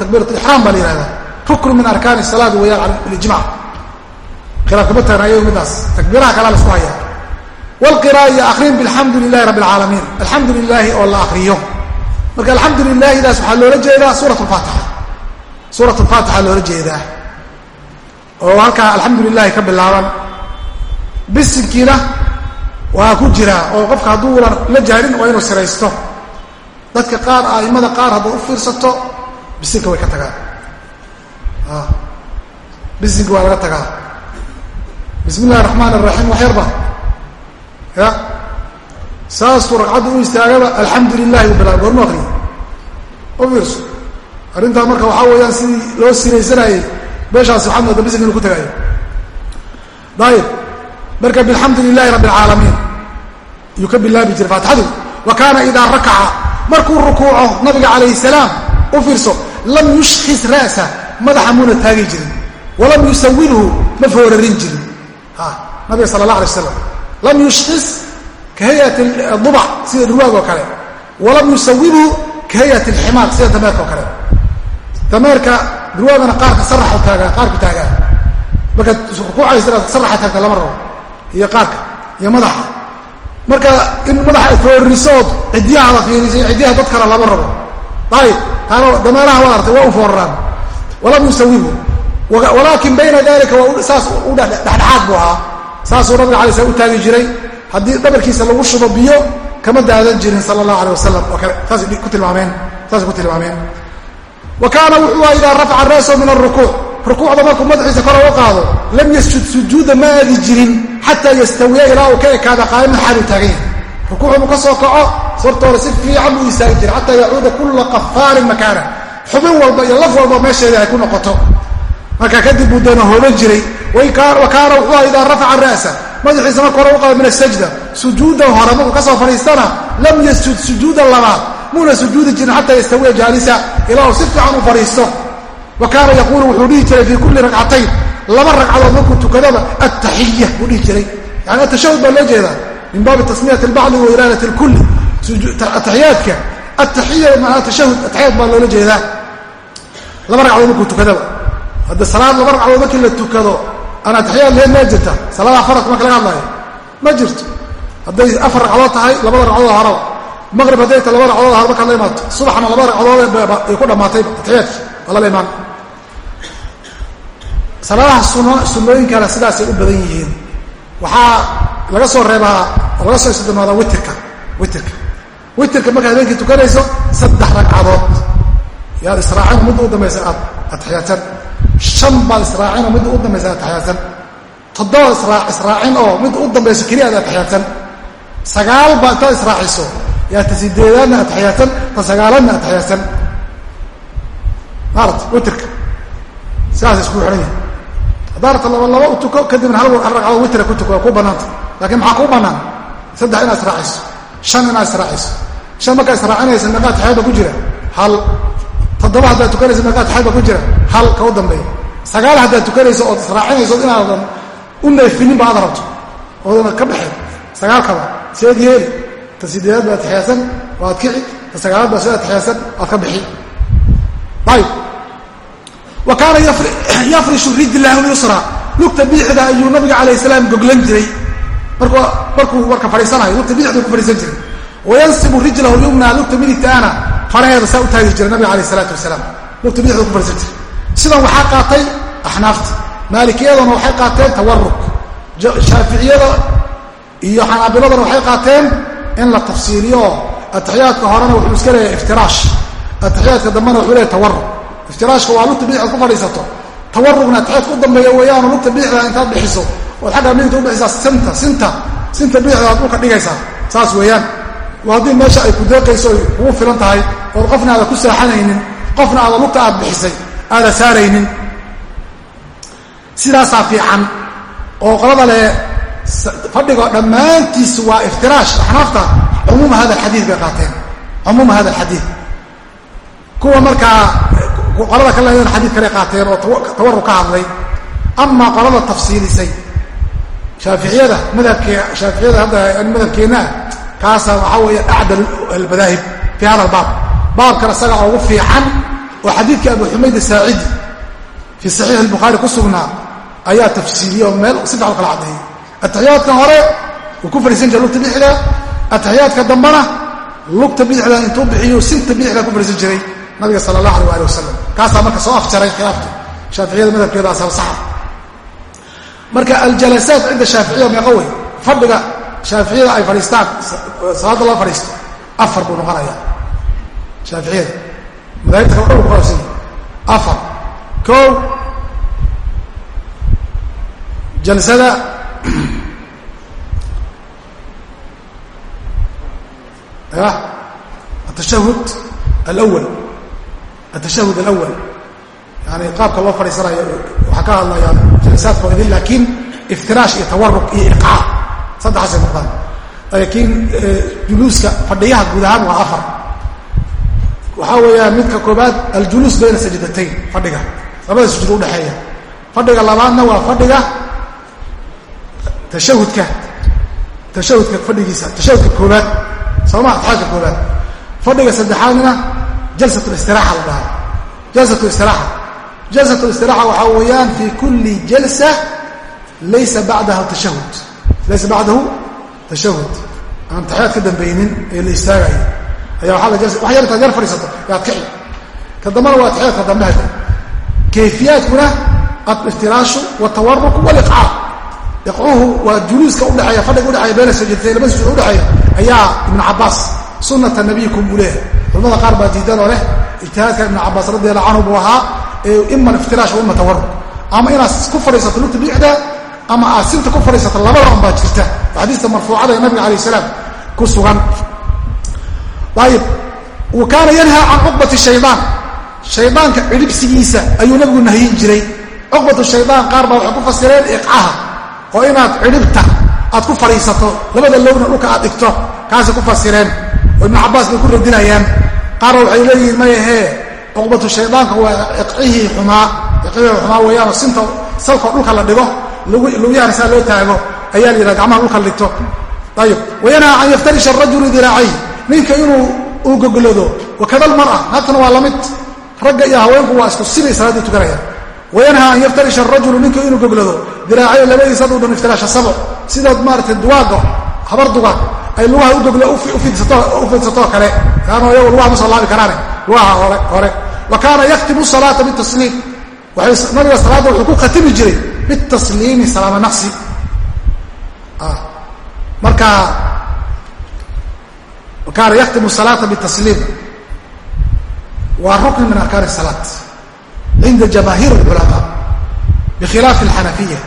Speaker 1: takbiirat ixraam baa la yihahdaa ruknu min arkaani salaadi wayaan ijmac khilaaf kama taagna ayago midaas takbiiraha kalaa la isku hayaa wlqira'a iyo akrin bilxamdu lilahi rabbi alcaalamiin alxamdu lilaahi oo la akriyo marka alxamdu lilahidaas waxaa loola jeedaa suurat lfaatixa suurat alfaatixa loola jeedaa oo halkaa alxamdu lilahi ka bilaaban bisinkiina waa ku jiraa oo qofka hadduunan la jaarin waa inuu siraysto dadka qaar aimada qaar haddaad u fiirsato bisinka way ka tagaan bisinka waa laga tagaa bismi illahi raxmaan raxiim wax ya saasuu ragcadda u istaagaba alxamdu lilahi u bilaa goormu akriya u fiirso arrintaa marka waxaa weeyaan sidii loo siraysanayey meeshaasi waxaad mooda bisinka inu ku tagayo. Dayib marka bilxamdu lilahi rabbi alcaalamiin ayuu ka bilaabi jiray faatixadu wa kaana idaa rakaca. Markuu rukuuco nabiga calayhi salaam u fiirso lam yushkis ra'sa. Madaxa muuna taagi jirin. Walam yusawirhu ma foorarin jirin. Nabiga sala allah alay waslam lam yushkis ka hayat dubac sida ruwaag oo kale walam yusawirhu ka hayat alximaar sida dameerka oo kale. Dameerka ruwaagana qaarka saraxu taagaa qaarku taagaa. Markaad rukuucaysa saraxa taagta lama rabo iyo qaarka iyo madaxa. Marka in madaxa foorrisood ciddiyahaada fiiriso iyo ciddiyaha dad kale lama rabo. Ayib taana dameeraha waa artay waa u fooraraan. Walam yusawihu walaakin bayna dalika saas u dhexdhexaad buu ahaa saasuu nabiga alay slam u taagi jiray. Haddii dhabarkiisa lagu shubo biyo kama daadan jirin sala allahu alay wasalam oo kale saasay ku tilmaameen saasay ku tilmaameen. Wa kaana wuxuu aha idaa rafaca ra'sahu min alrukuuc rukuucda markuu madaxiisa kor uga qaado lam yasjud sujuuda ma aadi jirin xataa yastawiya ilaa uu ka ekaada qaa'iman xaalu taagan yahay rukuucduu ka soo kaco sortoore si fiican buu istaagi jiray xataa yacuuda kulla qafaarin makaana. Xubin walba iyo laf walba meesheeda ay ku noqoto marka kadib buu dana hooban jiray wa kaana wuxuu aha idaa rafaca ra'sa madaxiisa marka hore u min asajda sujuudan hore markuu ka soo fadhiistana lam yasjud sujuudan labaad. Muuna sujuudi jirin xataa yastawiya jaalisa ilaa si fiican u fadhiisto. Wa yaquulu wuxuu dhihi jiray fii kulli ragcatayn laba ragcadood markuu tukadaba attaxiya buu dhihi jiray. Yani atashahud baa loo jeedaa. Min baabi tasmiyat albacdi wa iraadat lkulli ataxiyaadka attaxiya manaa tashahud ataxiyaad baa loola jeedaa. Laba ragcadood markuu tukadaba hadda salaad laba ragcadood markii la tukado aan ataxiyaad lahayn maa jirta. Salaadaha faradka marka laga hadlaayo ma jirto. Hadday afar ragcadood tahay labada ragcadood horaba maqrib hadday ta laba ragcadood hore markaad la imaato subaxna laba ragcadood ay ku dhammaatay ataxiyaadki waa lala imaan. Salaadaha sunnooyinkana sidaasay u badan yihiin. Waxaa laga soo reebaa oo laga soo istimaadaa witirka witirka. Witirka markaad habeenkii tukanayso saddex ragcadood. Yaad israacin midda u dambaysa aad ataxiyaadsan shan baad israacin oo midda u dambaysa aad ataxiyaadsan toddobaad israacin oo midda u dambayso keliya aad ataxiyaadsan sagaal baa intaad israaciso yaa ta sideedaadna ataxiyaadsan ta sagaaladna ataxiyaadsan maarata witirka. Sidaas isku xihan yahay. Haddaa rabta laba laba u kadibna hal ragcadood witra ku tuko waa ku bannaanta laakiin maxaa kuu bannaan? Saddex inaad israaciso shan inaad israaciso. Shan markaa israacinaysa meeqaa taxiyad ba ku jira. Hal toddoba haddaad tukanaysa meeqaa taxiyad ba ku jira. Hal ka u dambeeya. Sagaal haddaad tukanayso ood israacinayso inaadan u neefinin ba aad rabto. Oodana ka baxeen. Sagaalkaba seed yeeli. Ta sideedaad baad taxiyaasan waad kici. Ta sagaalaad baa sidaad taxiyaasan waad ka bixi. Ayib wa kaana yafrishu rijlahu lyusra lugta biixda ayuu nabiga calayh salaam goglan jiray. Markuu marka fadhiisanayo lugta bidixduu ku fadhiisan jiray. Wayansibu rijlahu lyumna lugta midigtaana faraheeda saa u taagi jiray nabiga alayh isalaatu wasalaam. Lugta bidixduu ku fadhiisan jiray sidan waxaa qaatay axnaafta. Maalikiyadana waxay qaateen tawaruk shaaficiyada iyo xanaabiladana waxay qaateen in la tafsiiliyo. Atixiyaadka horena wuxuu iska leeyahay iftiraash atixiyaadka dambena wuxuu leeyahy tawaruk iftiraashka waa lugta bidixda ku fadhiisato. Tawarugna atixiyaadka u dambeeya weeyaano lugta bidixda intaad bixiso. Ood xagga midigta ubixisaa sinta sinta sinta bidixda aad dhulka dhigaysaa. Saas weeyaan haddii meesha ay ku deeqayso ay kugu filan tahay ood qofna aada ku saaxanaynin qofna aada lugta aad bixisay aada saaraynin sidaasaa fiican oo qolada le fadhigo dhammaantiis waa iftiraash axnaafta cumuuma hada alxadiid bay qaateen. Cumuuma hada alxadiid. Kuwa markaa qolada ka leedan xadiid kale qaateen oo tawarug ka hadlay. Amaa qolada tafsiilisay. Shaaficiyada madhabke shaaficiyada hadda madhabkeenna kaasa waxaa weeye acdal almadaahib fi hada albaab. Baabkan isaga ugu fiican oo xadiidkii abu xumayd asaacidi fii saxiix albukhaari ku sugnaa ayaa tafsiiliye oo meel si kala caddeeyey. Atixiyaadka hore wuu ku fadhiisan lugta bidixda atixiyaadka dambena lugta bidixda intuu bixiyo sinta bidixda ku fadhiisan jiray nabiga sala allah alay ali wasalam kaasaa marka soo afjaray khilaafta shaaficiyada madhabkeeda asal saxa marka aljalasaat cinda shaaficiya meeqa wey fadhiga shaaficiyada ay fadhiistaan. Salaadda loo fadhiisto afar buu noqonayaa. Shaaficiyada madaahibta kale dhan qaabsan afar. Kow jalsada. Ya atashahud alawal atashahud alawal yani qaabka loo fadhiisanayo waxaa ka hadlaya jalsaadka idin laakiin iftiraash iyo tawaruq iyo iqaa saddexaasay noqdaan laakiin juluuska fadhiyaha guud ahaan waa afar. Waxaa weeyaan midka koobaad aljuluus bayna sajdatayn fadhiga. Labada sujuud udhexeeya fadhiga labaadna waa fadhiga tashahudka. Tashahudka fadhigiisa tashahudka koobaad. Sooma atixaadka koobaad. Fadhiga saddexaadna jalsat listiraxa la dhahaa. Jalsat istiraxa jalsat istiraxa waxaa weeyaan fi kulli jalsa laysa bacdaha tashahud laysa bacdahu tashahud aan taxiyaad ka dambaynin ee la istaagayo ayaa waaa wax yar intaad yar fadhiisato yaad kici ka dambana waa taxiyaadka dambe kayfiyaadkuna aliftiraashu watawaruku waliqcaar iqcuhu waa juluuska udhexeeya fadhiga udhexeeya bayna sajidatayn laba sujuud udhexeeya ayaa ibnu cabaas sunata nabiyikum buu leeyahay culamada qaar baa diidanoo leh ijtihaadka ibnu cabaas radi allahu canhu buu ahaa ee ima iftiraash wa ima tawaruk ama inaad ku fadhiisato lugta bidixda ama aad sinta ku fadhiisato labada un baa jirta. Xadiista marfuucada ee nabiga alayh salaam ku sugan. Ayib wa kaana yanha can cuqbati shaydaan. Shaydaanka cidhibsigiisa ayuu nabigu nahyin jiray. Cuqbatu shaydaan qaar baa waxay ku fasireen iqcaha oo inaad cidhibta aad ku fadhiisato labada lowna dhulka aad dhigto kaasay ku fasireen oo ibnu cabaas bay ku radinayaan. Qaarna waxay leeyihiin mayahee cuqbatu shaydaanka waa iqcihii xumaa iqcihii xumaa weeyaanoo sinta salkoo dhulka la dhigo lugyahana saa loo taago. Ayaa la yidhaha gacmaha dhulka la dhigto ayib wayanhaa an yaftarisha arajulu diraacayh ninka inuu uu gogolado wakada lmara naagtana waa la mid ragga iyo haweenku waa isku sibay salaaddii tukanayaan wayanhaa an yaftarisha arajulu ninka inuu goglado diraacay labadiisa dhuudhan iftiraasha sabo. Sidaad maaratay duwaaga habar dugaag ay lugaha u fidsatoo kale. Kaanoo iyagu lugaha ma soo laabi karaane. Lugaha hore wa kaana yaktimu salaata bitasliim nabiga salaadda wuxuu ku khatimi jiray bitasliimi salaama naqsi marka kaana yaktimu salaata bitasliim waa rukni min arkaan salaat cinda jamaahiir culamaa bikhilaafi alxanafiya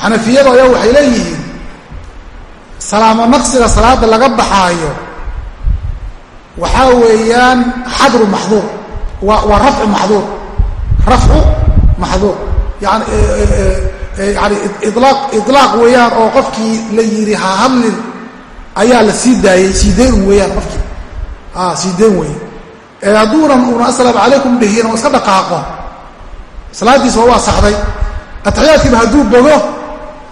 Speaker 1: xanafiyadu ayaa waxay leeyihiin salaamo naqsiga salaada laga baxaayo waxaa weeyaan xadru maxduur waa waa rafcu maxduur rafcu maxduur ilaaq ilaaq weeyaan oo qofkii la yidhi ha hadlin ayaa la sii daayey siideyn weeyaan qofkii. Siideyn weeye hadduunan una asalaamu calaykum dhihin oo iska dhaqaaqo. Salaaddiis waa u asaxday ataxiyaadkiiba hadduu bogo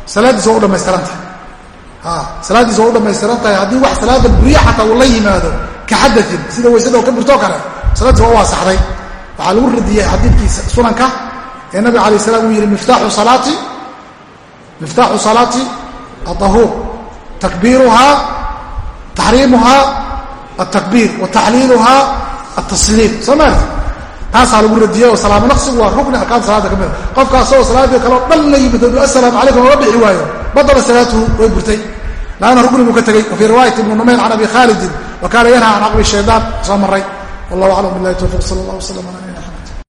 Speaker 1: salaaddiis waa u dhamaystiran tahay. Salaaddiis waa u dhamaystiran tahay. Haddii wax salaada buriya xataa uu la yimaado ka xadain sida waysada oo ka burtoo kale salaaddiis waa u asaxday waxaa lagu radiyey xadiidkiisa sunanka ee nabiga alay slam uu yihi miftaaxu salaati miftaaxu salaati adahuur takbiiruhaa taxriimuhaa altakbiir wa taxliiluhaa soo maarti taasaa lagu radiyey oo salaamo naqsigu waa rukni arkaan salaada ka mida qofka asagoo salaadii kaleo dhan la yimid assalaamu calaykum oga bixi waayo badala salaatuhu way burtay. Laanna rukni buu ka tegey wa fii riwaayati ibni numayr can abi khaalidin wa kaana yanha can caqbi shaydaan soo maray. Wallahu aclam billahi towfiq sala allah waslam ala